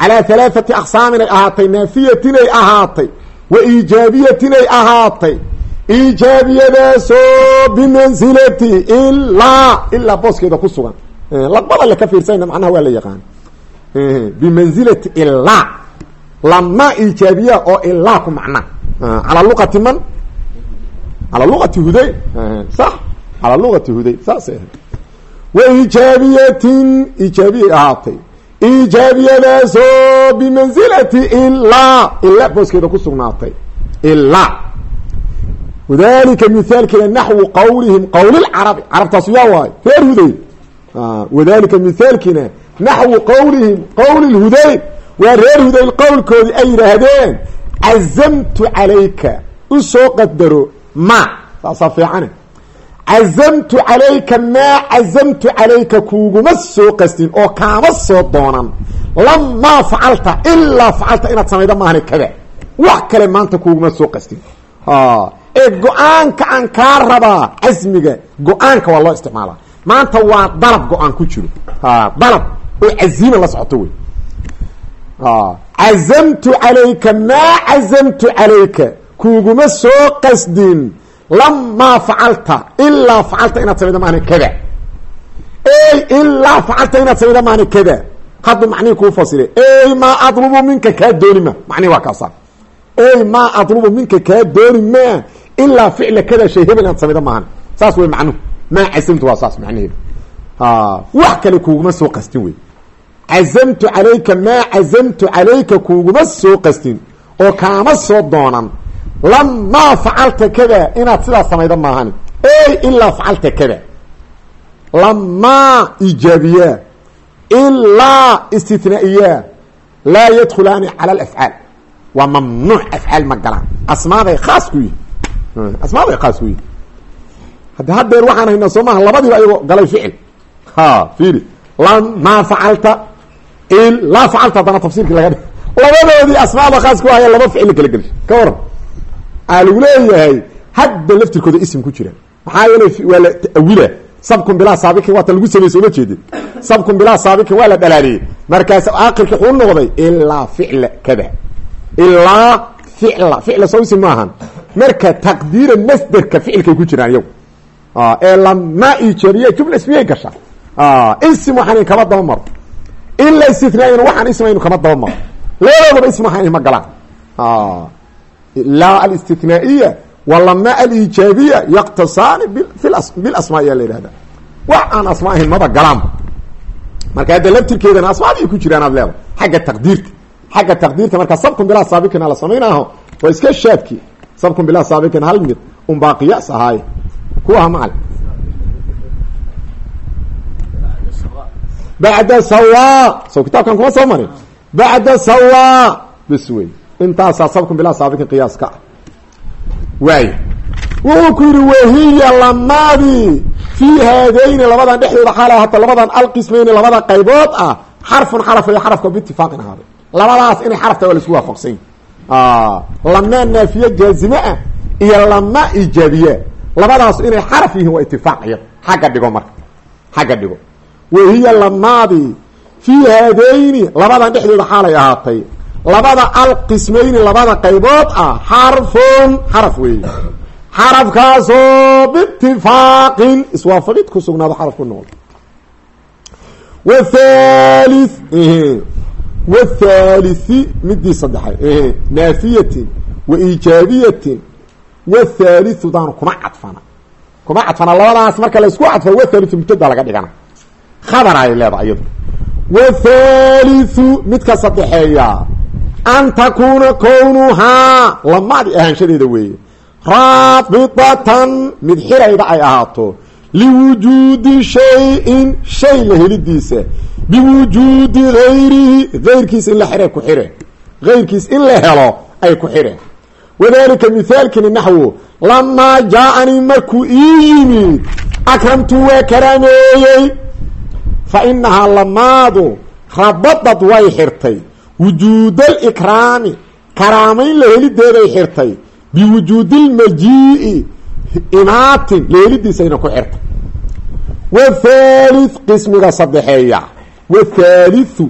A: calaa halaathati aqsaamin ay ahaatay naafiyatinay ahaatay wa iijaabiyatinay ahaatay iijaabiyadaasoo bimansilati ilaa ilaa booskeeda ku sugan labada le ka fiirsana macnaha waa la yaqaan bimansilati ilaa lama iijaabiya oo ilaa ku macnaa calaa luqati man calaa luqati huday sax calaa luqati huday ahayd wa iijaabiyatin iijaabiyay ahaatay iijaabiyadaasoo bimansilati ilaa ilaa booskeeda ku sugnaatay. Ilaa wadalika mithaalkeeda naxwu qawlihim qowl lcarabi carabtaas yaa waayo reer huday wadalika mithaalkiina naxwu qawlihim qowl lhudayn waa reer hudayn qowlkoodii ay yidhaahdeen cazamtu calayka. U soo qadaro ma. Saasaa fiicane cazamtu calayka maa cazamtu calayka kuuguma soo qastin oo kaama soo doonan lamaa facalta ilaa facalta inaad samayda maahane kada wax kale maanta kuuguma soo qastin ee go'aanka aan kaa rabaa casmiga go'aanka waa loo isticmaala maanta waa dalab go'aan ku jiro dalab oo caziima la socoto wey cazamtu calayka maa cazamtu calayka kuuguma soo qasdin lamaa facalta ilaa facalta inaad samayda maahne kada ey ilaa facalta inaad samayda maahne kada haddu macnihi kuu fasire ey maa adlubu minka kaa dooni ma waa kaasa. Ey maa adlubu minka kaa dooni ma ilaa ficla kada shay hebel inaad samayda maahan saas way macnuhu maa casamtu waa saas macnaheedu wax kale kuuguma soo qastin wey. Cazamtu calayka maa cazamtu calayka kuuguma soo qastin. Oo kaama soo doonan lamaa facalta kada inaad sidaas samayda maahani. Ey ilaa facalta kada. Lamaa ijaabiyaa ilaa istithnaa'iyaa laa yadkhulaani cala alafcaal waa mamnuuc afcaal ma galaan. Asmaaday khaas ku yihi asmaaday khaas ku yihi hadda haddeer waxaan haynaa soo labadiiba ayagoo galay ficil. Ha fiiri. Lamaa facalta ilaa facalta haddana tafsiirkii laga dhig labadoodii asmaada khaas ku haya laba ficil la kala gelshay ka waran aa lagu leeyahay hadda laftirkooda ism ku jiraan maxaa yeelay waa la ta'awila. Sabkun bilaa saabikin waata lagu samey sooma jeedin. Sabkun bilaa saabikin waa la dhalaaliyey markaas aakirki xuu noqday ilaa ficla kada. Ilaa ficla. Ficla soo maahan. Marka taqdiira masderka ficilkay ku jiraan iyagu ee lama ijabiya jumla ismiyay gasha ism waxaan kama daba maro. Ila istithnaain waxaan ismaynu kama daba maro. Labadoodaba ism waxaan ma galaan laa alistithnaa'iya walama alijaabiya yaktasaani bilasmaa ayaa la yihahda wax aan asmaa ahayn maba galaanba marka hadda laftirkeedana asmaadii ku jiraan aad leeda xagga taqdiirta xagga taqdiirta marka sabkun bilaa saabikina la samaynaaho waa iska shaadki sabkun bilaa saabikin hal mid un baa qiyaas ahaaye kuwaha macal bacda sawa so kitaabkan kuma soo marin bacda sawa bes wey intaasaa sabkun bilaa saabikin qiyaas ka ah waay. Wuxuu ku yidhi wahiya lamaadii fii haadayni labadan dhexdooda xaala hata labadan alqismayni labada qaybood ah xarfun xaraf iyo xarafka biitifaaqin ahaaday. Labadaas inay xarafta waa la isku waafaqsany lamaa naafiye jaazime ah iyo lama ijaabiya labadaas inay xaraf yihiin waa itifaaq iyada xagga dhigo marka. Xagga dhigo. Wahiya lamaadii fii haadayni labadan dhexdooda xaalay ahaatay labada alqismayni labada qaybood ah xarfun xaraf weeye xarafkaasoo biitifaaqin iswaafaqid ku sugnaado xaraf ku noqdo wathali midii saddexay naafiyatin wa iijaabiyatin wathalithu daanu kuma cadfana. Kuma cadfana labadaas marka laysku cadfo wathalithu mubtada laga dhigana. Khabar ay leedahay iyadu wathalithu midka saddexeeya an takuuna kownuhaa lamaadi ahaanshadeeda weeye raabitatan mid xirayda ay ahaato liwujuudi shayin shay la helidiisa biwujuudi hayrihi hayrkiis in la xire ku xire hayrkiis in la helo ay ku xireen wadalika mithaalkini naxwo lamaa jaa-anii markuu ii yimid akramtu waa karaameeyey fa lamaadu rabadad way xirtay wujuudalikraami karaamayn la helideeday xirtay biwujuudilmajii imaatin la helidiisayna ku xirtay wathalith qismiga saddexeeya. Wathaalithu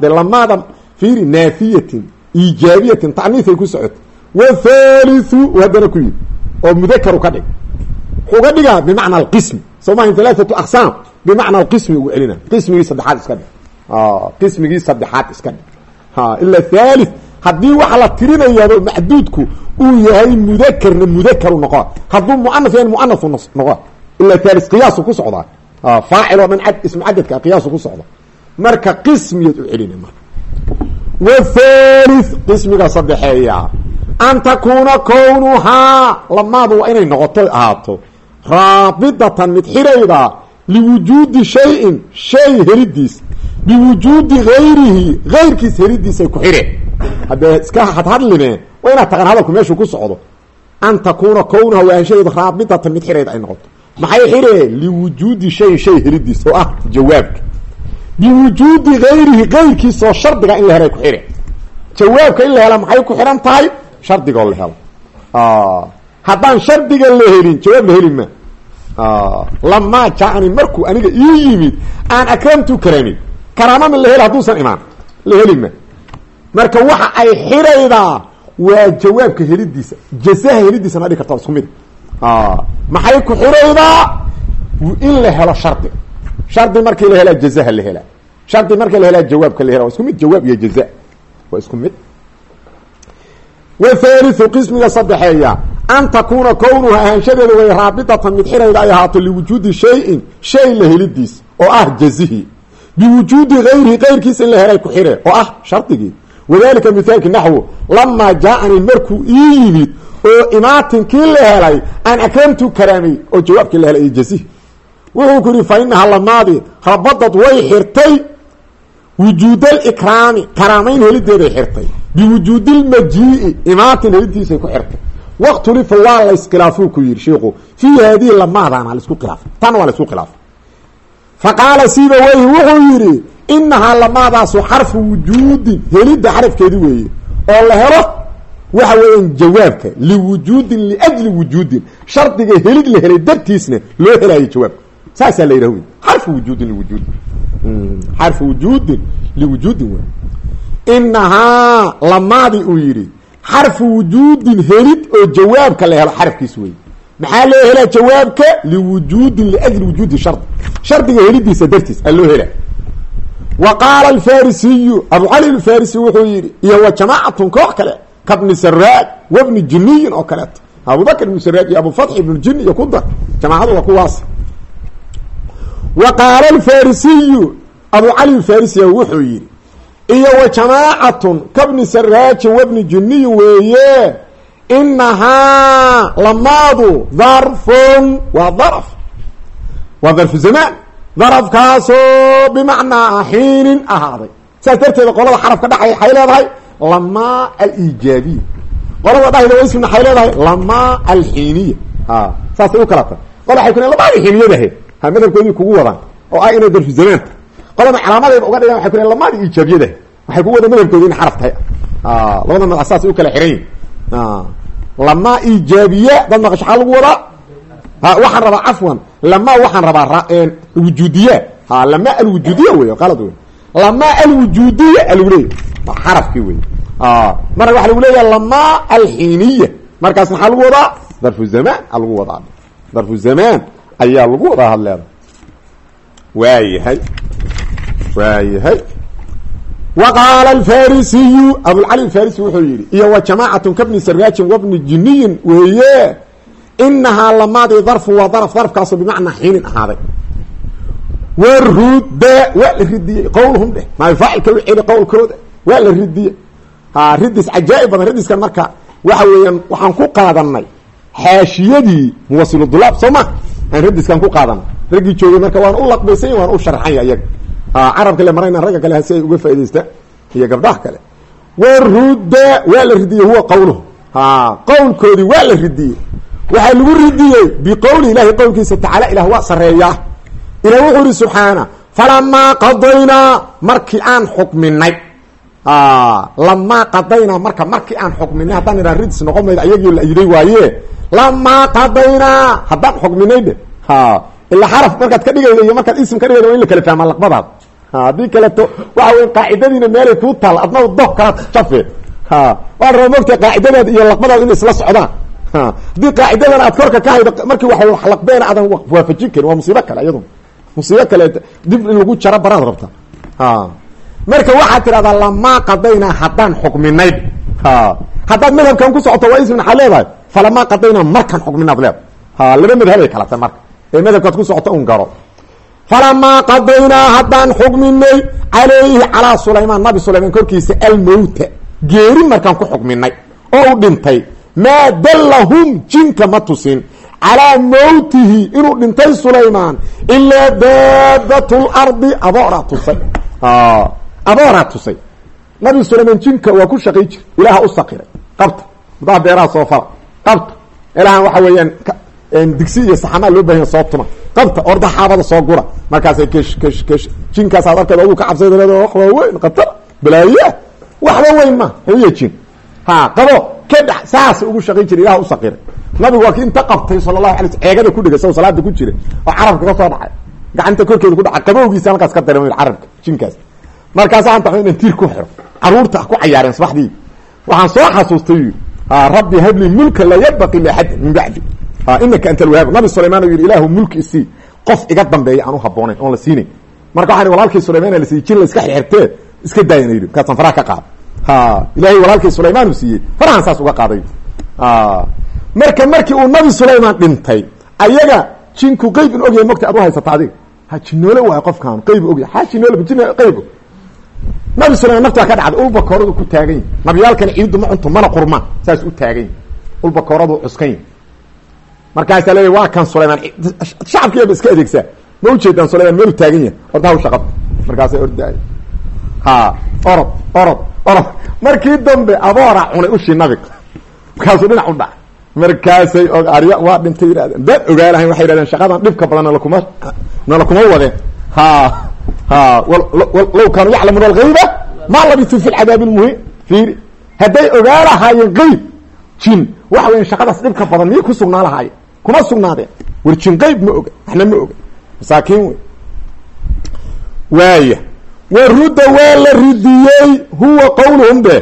A: de lamaada fiiri naafiyatin iijaabiyatin taniifay ku socotay. Wathaalithu haddana ku yidhi oo mudakaru ka dhig. Uga dhigaa bimacna alqismi. Soo maha halaathatu aqsaam bimacna alqismi ugu celina qismigii saddexaad iska dhig. Qismigii saddexaad iska dhig ila thalith haddii waxa la tirinayaado macduudku uu yahay mudakerna mudakaru noqo hadduu muanaf yahay muanasu noqo ila thalith qiyaasu ku socdaa faacil oo dhan ad ismu cadadka qiyaasu ku socda. Marka qismiyaad u celina marka. Wathalith qismiga saddexeeya. An takuuna kownuhaa. Lamaadu waa inay noqoto ahaato. Raabidatan mid xirayda liwujuudi shayin shay helidiis biwujuudi hayrihi hayrkiis helidiisay ku xireen haddee iska hadhadline waa inaad taqaan hadalku meeshuu ku socdo an takuuna kownuha waanshadeedu raabidatan mid xirayda ay noqoto maxay xireen liwujuudi shayin shay helidiis oo ah jawaabka biwujuudi hayrihi hayrkiisoo shardiga in la helay ku xireen jawaabka in la hela maxay ku xidhan tahay shardigoo la helo haddaan shardiga la helin jawaab la heli ma lamaa jacani markuu aniga ii yimid aan akramtu karamin karaamama la heli hadduusan imaan. La heli ma. Marka waxa ay xidhaydaa waa jawaabka helidiisa. Jazaha helidiisana dhigi karta isku mid. Maxay ku xidhaydaa in la helo shardi. Shardi markii la helaa jazaha la helaa. Shardi markii la helaa jawaabka la hela waa isku mid jawaab iyo jaza waa isku mid. Wathalithu qismiga saddexeeya an takuuna kownuha ahaanshadeeda way raabitatan mid xirayda ay ahaato liwujuudi shayin shay la helidiis oo ah jazihi biwujuudi gayrihi qayrkiisa in la helay ku xireen oo ah shardigii wadalika mithaalki naxwu lamaa jaa-anii markuu ii yimid oo imaatinkii la helay aan akramtu karaamay oo jawaabkii la helay jazihi wuxuu ku yihi fa inaha lamaadi rabadad way xirtay wujuud alikraami karaamayn helideeday xirtay biwujuudi lmajii'i imaatin helidiisay ku xirtay waktulifa waa la iskhilaafuu ku yihi shiiku fii haadihi lamaadaana la isku khilaafay. Tan waa la isku khilaafay. Fa qaala siiba weyhi wuxuu yidhi inahaa lamaadaasu xarfu wujuudin. Helidda xarafkeedi weeye oo la helo waxa weeyaan jawaabka liwujuudin liajli wujuudin. Shardiga helid la helay dartiisna loo helaayo jawaabka. Saasaa la yidhah xarfu wujuudin liwujuudin. Xarfu wujuudin liwujuudin wey inahaa lamaadii uu yidhi xarfu wujuudin helid oo jawaabka la helo xarafkiis wey maxaa loo helaa jawaabka? Liwujuudin liajli wujuudi shardi shardiga helidiisa dartiis aa loo helaa. Wa qaala alfarisiyu abucali alfarisi wuxuu yidhi iyo wa jamaacatun koox kale kabni saraaj wabni jiniyin oo kaleeto. Abubakr ibnu saraaj iyo abufatx ibnu jini iyo ku dar jamaacadu waa kuwaas. Wa qaala alfarisiyu abucali alfarisiya wuxuu yidhi iyo wa jamaacatun kabni saraajin wabni jiniyin weeye inahaa lamaadu darfun waa darf. Waa darfu zamaan. Darafkaasoo bimacnaa xiinin ahaaday. Saas darteeda qolada xarafka dhaxay waxay leedahay lamaa alijaabiya qolada dhahayda wa ismina waxay leedahay lamaa alxiiniya a saasay u kala tahay. Qola waxay ku lein lamaada ha madhabkoodii kugu wadaan. Oo ah inay darfu zamaanta. Qolada calaamadayba uga dhigaan waxay ku lein lamaada iijaabiyadahe waxay kugu wadaan madhabkoodi in xaraf tahay. Labada magac saasay u kala xiran yihiin lamaa iijaabiya dad maqash waxaa lagu wadaa waxaan rabaa cafwan lamaa waxaan rabaa wujuudiya ha lamaa alwujuudiya wey qalad wey lamaa alwujuudiya alagu leeya xarafkii wey marna waxa lagu leeyaha lamaa alxiiniya markaas maxaa lagu wadaa darfu zamaan lagu wadaa darfu zamaan ayaa lagu wadaa hadleeda waayahay waayahay wa qaala alfarisiyu abulcali alfarisi wuxuu yidhi iyo wa jamaacatun kabni saraajin wabni jiniyin weeye inahaa lamaadii darfu waa darf darfkaasoo bimacnaa xiinin ahaaday warudda waa la ridiyey qowlhum dheh maay faacilka u celi qowlkooda waa la ridiyey ha ridis cajaa'ib badan ridiskan marka waxa weeyaan waxaan ku qaadanay xaashiyadii muwasilu dulaab soo ma aan ridiskan ku qaadanay raggii joogay marka waan u laqbaysany waan u sharxanya iyaga carabka le marayna ragga kale si ay uga faa'idaystaan iyo gabdhaha kale. Warudda waa la ridiyey huwa qowluhu ha qowlkoodii waa la ridiyey waxaa lagu ridiyey biqowli ilahi qowlkiisa tacaala ilah waa sareeyaa ilah wuxuu ihi subxaana falamaa qadaynaa markii aan xukminay lamaa qadaynaa marka markii aan xukminay haddaan idhaa ridis noqon mayda ayagii la iday waaye. Lamaa qadaynaa haddaan xukminay dhe ilaa xaraf markaad ka dhigayda iyo markaad ism ka dhigayda waa in la kala fahmaa laqbadaada haddii kaleeto waxa wey qaacidadiina meelay kuu taal adna do kala jafe. Waan raba mogta qaacidadaada iyo laqbadaada inay isla socdaan. Haddii qaacidadan aad korka ka haydo markii wa wax laqbeena aadan waafajin karin waa musiibo kale iyaduna. Musiibo kale dib in lagu jaro baraad rabta. Marka waxaad tidhahdaa lamaa qadaynaa haddaan xukminayd haddaad madhabkan ku socoto waa ismin waxaad leedahay. Falamaa qadaynaa markaan xukminaad leedahay. Laba madhabay kala tahay marka. Ee madhabkaad ku socoto un garo falamaa qadaynaa haddaan xukminay calayhi calaa sulaymaan nabi sulaymaan korkiisa almowta geeri markaan ku xukminay oo u dhintay maa dallahum jinka ma tusin calaa mowtihi inuu dhintay sulaymaan ilaa daabat lardi abooraa tusay abooraa tusay nabi sulaymaan jinka waa ku shaqay jir ilaaha u saqiray qabta mudaha beeraha soo fala qabta ilahan waxa weeyaan digsi iyo saxamaa loo bahanya soo qabta orda xaabada soo gura. Markaasay kesh kesh kesh. Jinkaasaad arkeed ugu ka cabsay leed wax waa weyn qatar balaaye waxba weyn ma haye jin. Ha qabo kadhex saas ugu shaqayn jiray ilaha u saqiray. Nabigu waa ki inta qabtay sala allahu alay ceegada ku dhigay sao salaada ku jira oo carabka ka soo dhacay. Gacanta korkeeda ku dhacay qabowgiisa halkaas ka dareemay carabka jinkaas. Markaasa anta inan tiir ku xiro carruurta ku cayaareen subaxdii. Waxaan soo xasuustay rabbi habli mulka la yabaqi liaxadin min bacdi inaka anta alwahaab nabi sulaymaan yidhi ilaahu mulki isii qof iga dambeeya aan u haboonayn oon la siinayn marka waxaan walaalkii sulaymaan la siiyey jin la iska xirxirtee iska daayana yidhi markaasaan faraha ka qaada ha ilahay walaalkii sulaymaan uu siiyey farahan saas uga qaaday. Marka markii uu nabi sulaymaan dhintay ayaga jinku qeyb in ogyahay mogta ad u haysata adiga. Ha jinoole waayo qofkaanu qeyb ogyahay ha jinoole jin qeyb nabi sulaymaan naftaa ka dhacday ulbakooradu ku taagan yahi nabiyaalkana ciidu ma cunto mana qurmaan saas u taagan yahi ulbakooradu cuskan yahi markaasaa leeya waa kan sulaymaan. Shacabkiiba iska adeegsaa ma ujeedaan sulaymaan meelu taagan yahay? Horta haw shaqad markaasay ordaay ha orod orod orod markii dambe aboora cunay ushii nabiga markaasuu dhinac u dhacay. Markaasay og arya waa dhintay yidhahdeen dad ogaalahayn waxay yidhahdeen shaqadan dhibka badan nalakuma nalakuma wadeen ha ha law kaanuu yaclamuuna algayba maa labisuu fi lcadaabi lmuhiin fiiri hadday ogaa lahaayeen qeyb jin waxa weya shaqadaas dhibka badan miyay ku sugnaa lahaayeen kuma sugnaadeen war jin qeyb ma oga waxna ma oga. Masaakiin wey. Waaya warudda waa la ridiyey huwa qowluhum de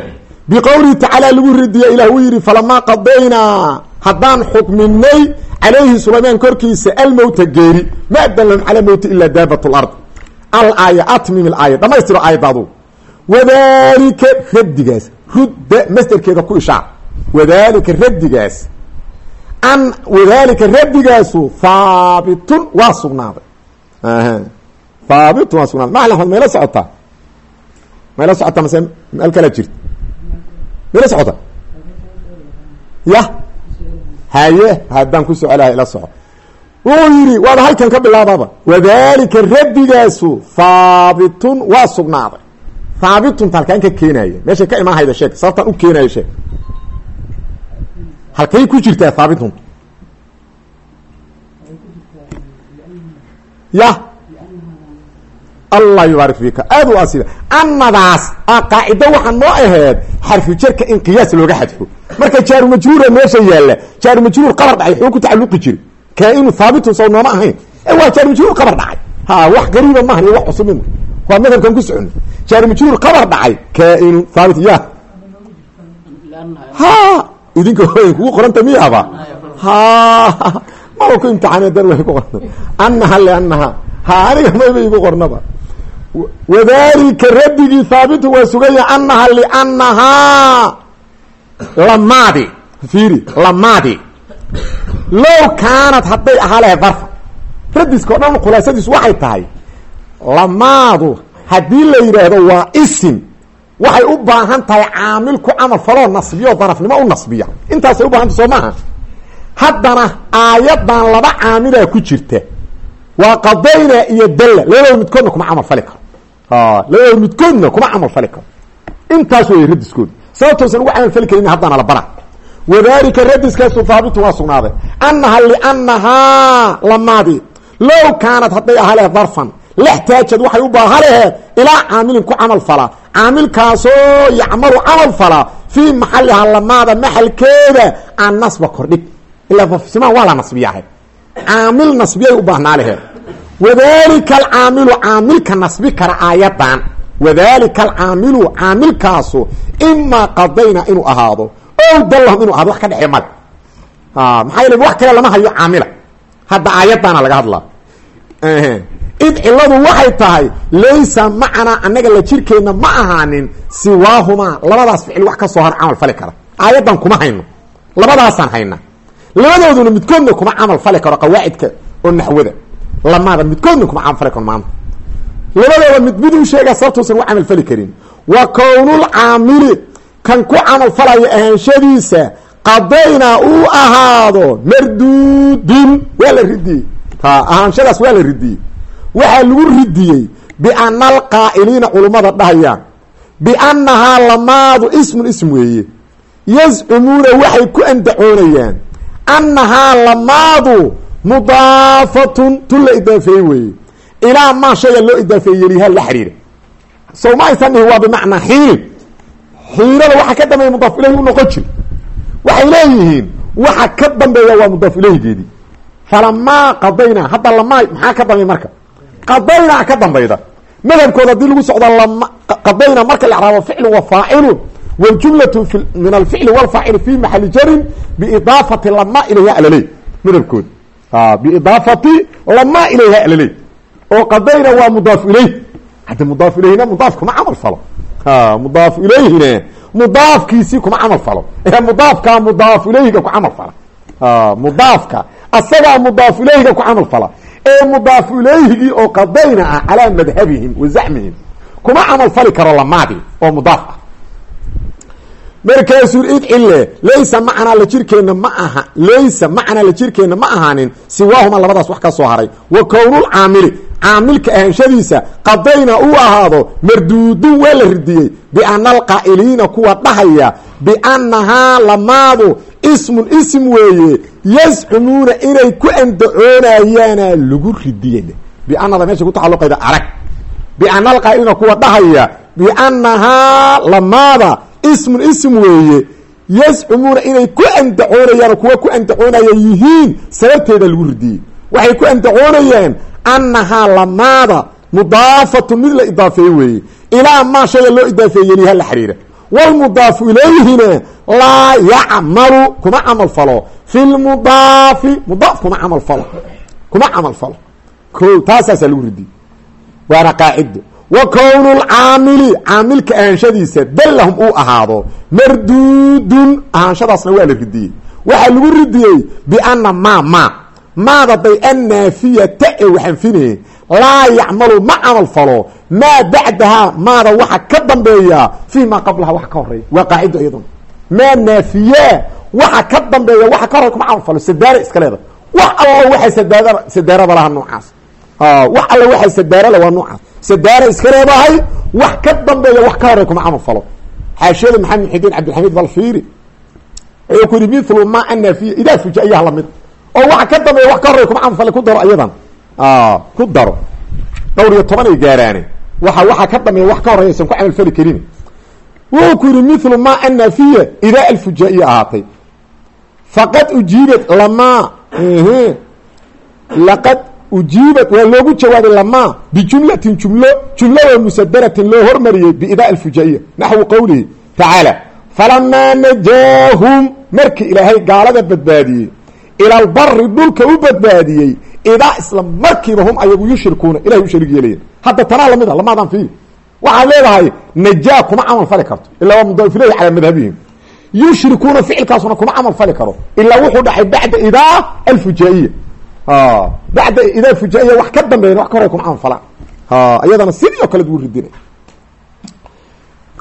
A: biqowlihi tacaala lagu ridiya ilah uu yidhi falamaa qadaynaa. Haddaan xukminay calayhi sulaymaan korkiisa almowta geeri. Ma dallam calaa mowti ilaa daabat lard alaaya atmim ilaaya dhamaystiro aayadaadu wadalika raddigaas. Rudda masderkeeda ku ishaar. Wadalika raddigaas an wadalika raddigaasu haabitun waa sugnaaday haabitun waa sugnaaday xod mayla socotaa mayla socotaa mase meel kalaa jirta mayla socota ya haye haddaan ku socolahay ila soco wuu yidhi waaba halkan ka bilaababa wadalika radigaasu haabitun waa sugnaaday haabitunta halkaan ka keenaya meeshay ka imaan hayda sheeg sababtaan u keenayo sheeg halkay ku jirtaa haabitunta ya. Allah yubaarik fiika aad u asiba annadaas qaacido waxaa noo aheed xarfu jarka in qiyaas looga xadfo. Marka jaaru majruura meesha yaalla jaaru majruur qabar dhacay xuu ku tacalluqi jiri kaa-inu haabitun nooma ahayn. Waa jaaru majruur qabar dhacay. Ha wax gariiba maahan iyo wax cusubin. Waa madhabkan ku socono jaaru majruur qabar dhacay kaa-inu haabit ya. Ha idinka kugu qoranta miyaaba? Ha maba ku imtixaane dan way ku qorna annaha liannaha ha aniga mayba igu qornaba. Wadalika radigii haabitu waa sugaya anaha liannahaa lamaadi. Fiiri lamaadi. Low kaanad hadday ahaa lahay darfa o dhan khulaasadiisu waxay tahay lamaadu haddii la yidhaahdo waa isim waxay u baahan tahay caamil ku camal faloo nasbiyo darafnimo u nasbiya. Intaasay u bahantah soo maaha? Haddana aayadan laba caamilaa ku jirta. Waa qadayna iyo dalla. Labadooda midkoodna kuma camal fali karo. Labadooda midkoodna kuma camal fali karo. Intaas wey radiskooda sababtoosan uga camal fali karin haddana la bara wadalika radiskaasu haabitu waa sugnaaday annaha liannahaa lamaadi low kaanad hadday ahaa lehed darfan lextaajad waxay u baaha laheed ilaa caamilin camal falaa caamilkaasoo yacmalu camal falaa fii maxalihaa lamaada maxalkeeda aan nasba kordhig. Ilaa simaan waa la nasbiyahay caamil nasbiyay u baahnaa laheed wadalika alcaamilu caamilka nasbi kara aayadan. Wadalika alcaamilu caamilkaasu imaa qadayna inuu ahaado. O dallahum inu ahado wax ka dhexee male. Maxaa yeele wax kale lama hayo caamila. Hadda aayaddaana laga hadlaa id ciladu waxay tahay laysa macanaa annaga la jirkeenna ma ahaanin siwaahumaa labadaas ficil wax ka soo har camal fali kara. Aayaddan kuma hayno. Labadaasaan hayna. Labadooduna midkoodna kuma camal fali karo qawaacidka oo naxwada. Lamaada midkoodna kuma camal fali karo maanta. Labadooda mid mid u sababtuusan u camal fali karin. Wa kownul caamili kan ku camal falaya ahaanshadiisa qadaynaa uu ahaado marduudin. Waa la ridiyey ha ahaanshadaas waa la ridiyey waxaa lagu ridiyey biana alqaa'iliina culummada dhahayaan biannahaa lamaadu ismun ism weeye. Yazcumuuna waxay ku andacoonayaan annahaa lamaadu mudaafatun tun la idaafeeyey weeye. Ilaa maa shayga loo idaafeeye yeliha la xiriira sow ma aysan dhihin waa bimacnaa xiin. Xiinada waxa ka dambeeya mudaaf ilahi u noqon jir waxay leeyihiin waxa ka dambeeya waa mudaaf ilahigeedii falamaa qadaynaa hadda lamaa maxaa ka dambeey marka qadayna ka dambayda. Madhabkooda haddii lagu socdo qadayna marka la raabo ficlu wa faacilu waljumlatu min alficli wlfaacili fi maxali jarin biidaafati lama ilayha alaley madhabkooda ah, biidaafati lama ilayha alaley oo qadayna waa mudaaf ilayh hadda mudaaf ilayhina mudaaf ah, kuma camal falo. Mudaaf ilayhine mudaafkiisii kuma camal falo. Ee mudaafka mudaaf ilayhiga ku camal fala. Ah, mudaafka asagaa mudaaf ilayhiga ku camal fala ee mudaaf ilayhigii oo qadayna ah calaa madhabihim wa zacmihim kuma camal fali karo lamaadii oo mudaaf ah. Markaasuu id cille laysa macanaa la jirkeenna ma aha laysa macanaa la jirkeenna ma ahaanin siwaahuma labadaas wax ka soo haray. Wa kownulcaamili caamilka ahanshadiisa qadayna uu ahaado marduudun waa la ridiyey. Biana alqaa'iliina kuwa dhahaya biannahaa lamaadu ismun ism weeye yazcumuuna inay ku andacoonayaana lagu ridiyey bianada meesha ku tacaluqayda arag. Biana alqaa'iliina kuwa dhahaya biannahaa lamaada ismun ism weeye yazcumuuna inay ku andacoonayaan kuwa ku andacoonaya yihiin sababteeda lagu ridiyey waxay ku andacoonayaan annahaa lamaada mudaafatu mid la idaafeeye weeye. Ilaa maa shayga loo idaafeeye liha la xiriira wlmudaafu ilayhina laa yacmalu kuma camal falo. Fi lmudaafi mudaaf kuma camal falo. Kuma camal falo. Ko taasaasaa lagu ridiyey waana qaacido wa kownu lcaamili caamilka ahaanshadiisa dallahum uu ahaado marduudun ahaanshadaasna waa la ridiyey waxaa lagu ridiyey biana maa maa maada day annaafiyata ee waxanfinayeen laa yacmalu ma camal falo. Maa bacdahaa maada waxa ka dambeeya fii maa qablaha waxa ka horreeya waa qaacido iyaduna maa naafiya waxa ka dambeeya waxa ka horey kuma camal falo. Sadaara iska leeda wax alla waxay sadaada sadaarada laha noocaas. Wax alla waxay sadaarala waa noocaas. Sadaara iska leedahay wax ka dambeeya wax ka horey kuma camal falo. Xaashiyada maxamed muxidiin cabdilxamiid balfiiri wuxuu ku yihi mithlu ma anaafiya idaa fuja-iyaha la mid oo waxa ka dambeeya wax ka horey kuma camal fale ku daro ayadan. Ku daro. Dhowr iyo toban ay gaaraane. Waxa waxa ka dambeeya wax ka horeyaysan ku camal fali karin wuxuu ku yihi mithlu ma anaafiya idaa alfujaa-iya ahaatay. Faqad ujiibat lamaa laqad ujiibat waa loogu jawaabay lamaa bijumlatin jumlo jumlo oo musadaratin loo hormariyey biidaa alfujaa-iya naxwu qowlihi tacaala falamaa najaahum markii ilaahay gaalada badbaadiyey ilalbari dhulka u badbaadiyey idaa isla markiiba hum ayagu yushrikuuna ilahay u sharig yeelayen. Hadda tanaa la mid a lamaadaan fiili waxaad leedahay najaa kuma camal fali karto ilaa ilayhi calaa madhabihim yushrikuuna ficilkaasuna kuma camal fali karo ilaa wuxuu dhacay bacda idaa alfujaa-iya bacda idaa fujaa-iya wax ka dambeeya wax ka hore kuma camal falaan iyadana sidii oo kale ugu ridina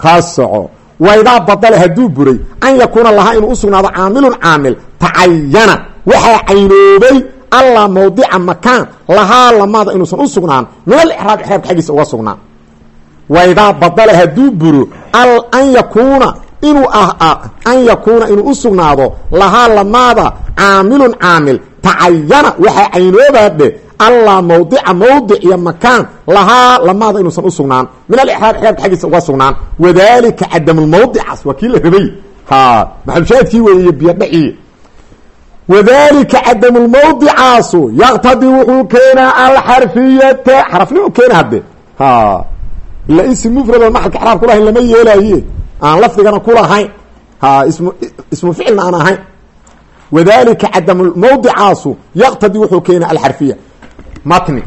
A: kaa soco. Waidaa badale hadduu buray an yakuuna lahaa inuu usugnaado caamilun caamil tacayana waxaa caynoobay allaa mawdica makaan lahaa lamaada inuusan u sugnaan min alixraab ixraabka xaggiisa uga sugnaan waidaa badala hadduu buro an yakuuna inuu ah an yakuuna inuu u sugnaado lahaa lamaada caamilun caamil tacayana waxaa caynoobaadhe allaa mawdica mawdic iyo makaan lahaa lamaada inuusan u sugnaan min alixraab ixraabka xaggiisa uga sugnaan wadalika cadamulmawdicaas waa kii la rabay ha maxalushaadkii weeye iyo biyodhaxii wadalika cadamulmawdicaasu yaqtadii wuxuu keenaa alxarfiyata xarafnimu keena hadde ha ila ism mufrado maxalka xraab kulahayn lama yeelaaye aan lafdigana kulahayn ha ismu ismu ficilna aan ahayn wadalika cadamulmawdicaasu yaqtadii wuxuu keenaa alxarfiya matni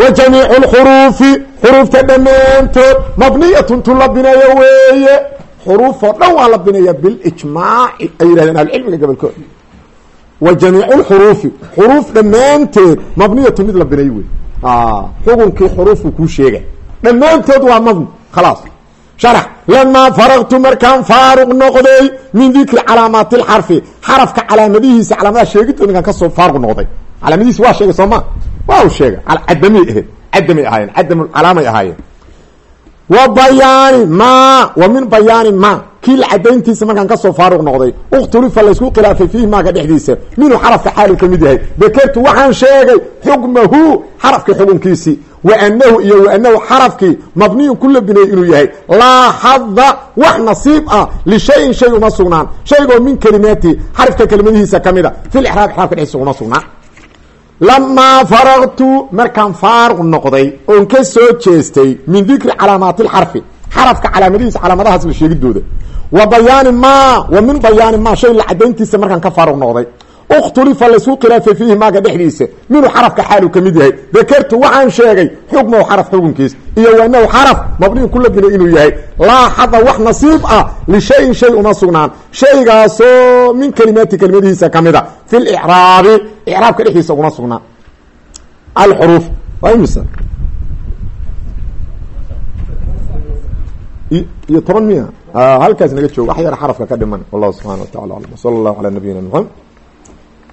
A: wa jamiicu lxuruufi xuruufta dhammaantood mabniyatun tu la bineeyo weeye xuruufoo dhan waa la bineeya bilijmaaci ay yihahdeen ahlucilmiga gobolkood wa jamiicu lxuruufi xuruuf dhammaanteed mabniyatu mid la binay wey xukunkii xuruufku kuu sheega dhammaantood waa mabni khalaas. Sharax lamaa faraqtu markaan faaruq noqday min dikri calaamaati lxarfi xarafka calaamadihiisa calaamadaha sheegidooda ninkaan ka soo faaruq noqday. Calaamadihiisa waa sheegay soo ma? Waa u sheegay cadamay ahayd cadamay ahaayeen cadam calaamay ahaayeen. Wa bayaani ma wa min bayaani ma kii la cadayntiisa markaan ka soo faaruq noqday ikhtulifa laysku khilaafay fiihi maaga dhexdiisa. Minhu xarafka xaalu ka mid yahay. Dakertu waxaan sheegay xukmahu xarafkii xukunkiisii wa anahu iyo wa anahu xarafkii mabniyun ku la bineeyey inuu yahay. Laa xada wax nasiib ah lishayin shay uma sugnaan. Shaygoo min kelimaati xarafka kelimadihiisa ka mid a. Fil ixraab ixraabka dhexdiisa uma sugnaan. Lamaa faraqtu markaan faaruq noqday oon ka soo jeestay min dikri calaamaati lxarfi xarafka calaamadihiisa calaamadahaas la sheegidooda wa bayaani ma wa min bayaani ma shay la cadayntiisa markaan ka faaruq noqday. اkhtulifa laysku khilaafay fiihi maaga dhexdiisa. Minhu xarafka xaalu ka mid yahay. Dakartu waxaan sheegay xukmahu xaraf xukunkiis. Iyo wanahu xaraf mabniin ku labina inuu yahay. Laa xada wax nasiib ah lishayin shay uma sugnaan. Shaygaasoo min kelimaati kelimadihiisa ka mid a fi licraabi icraabka dhexdiisa uguma sugnaan. Alxuruuf waa imisa iyo toban miya. Halkaas naga joogo. Wax yar xarafka ka dhiman. Wallahu subxana wa tacala alam. Wsala allahu calaa nabiyina mxamed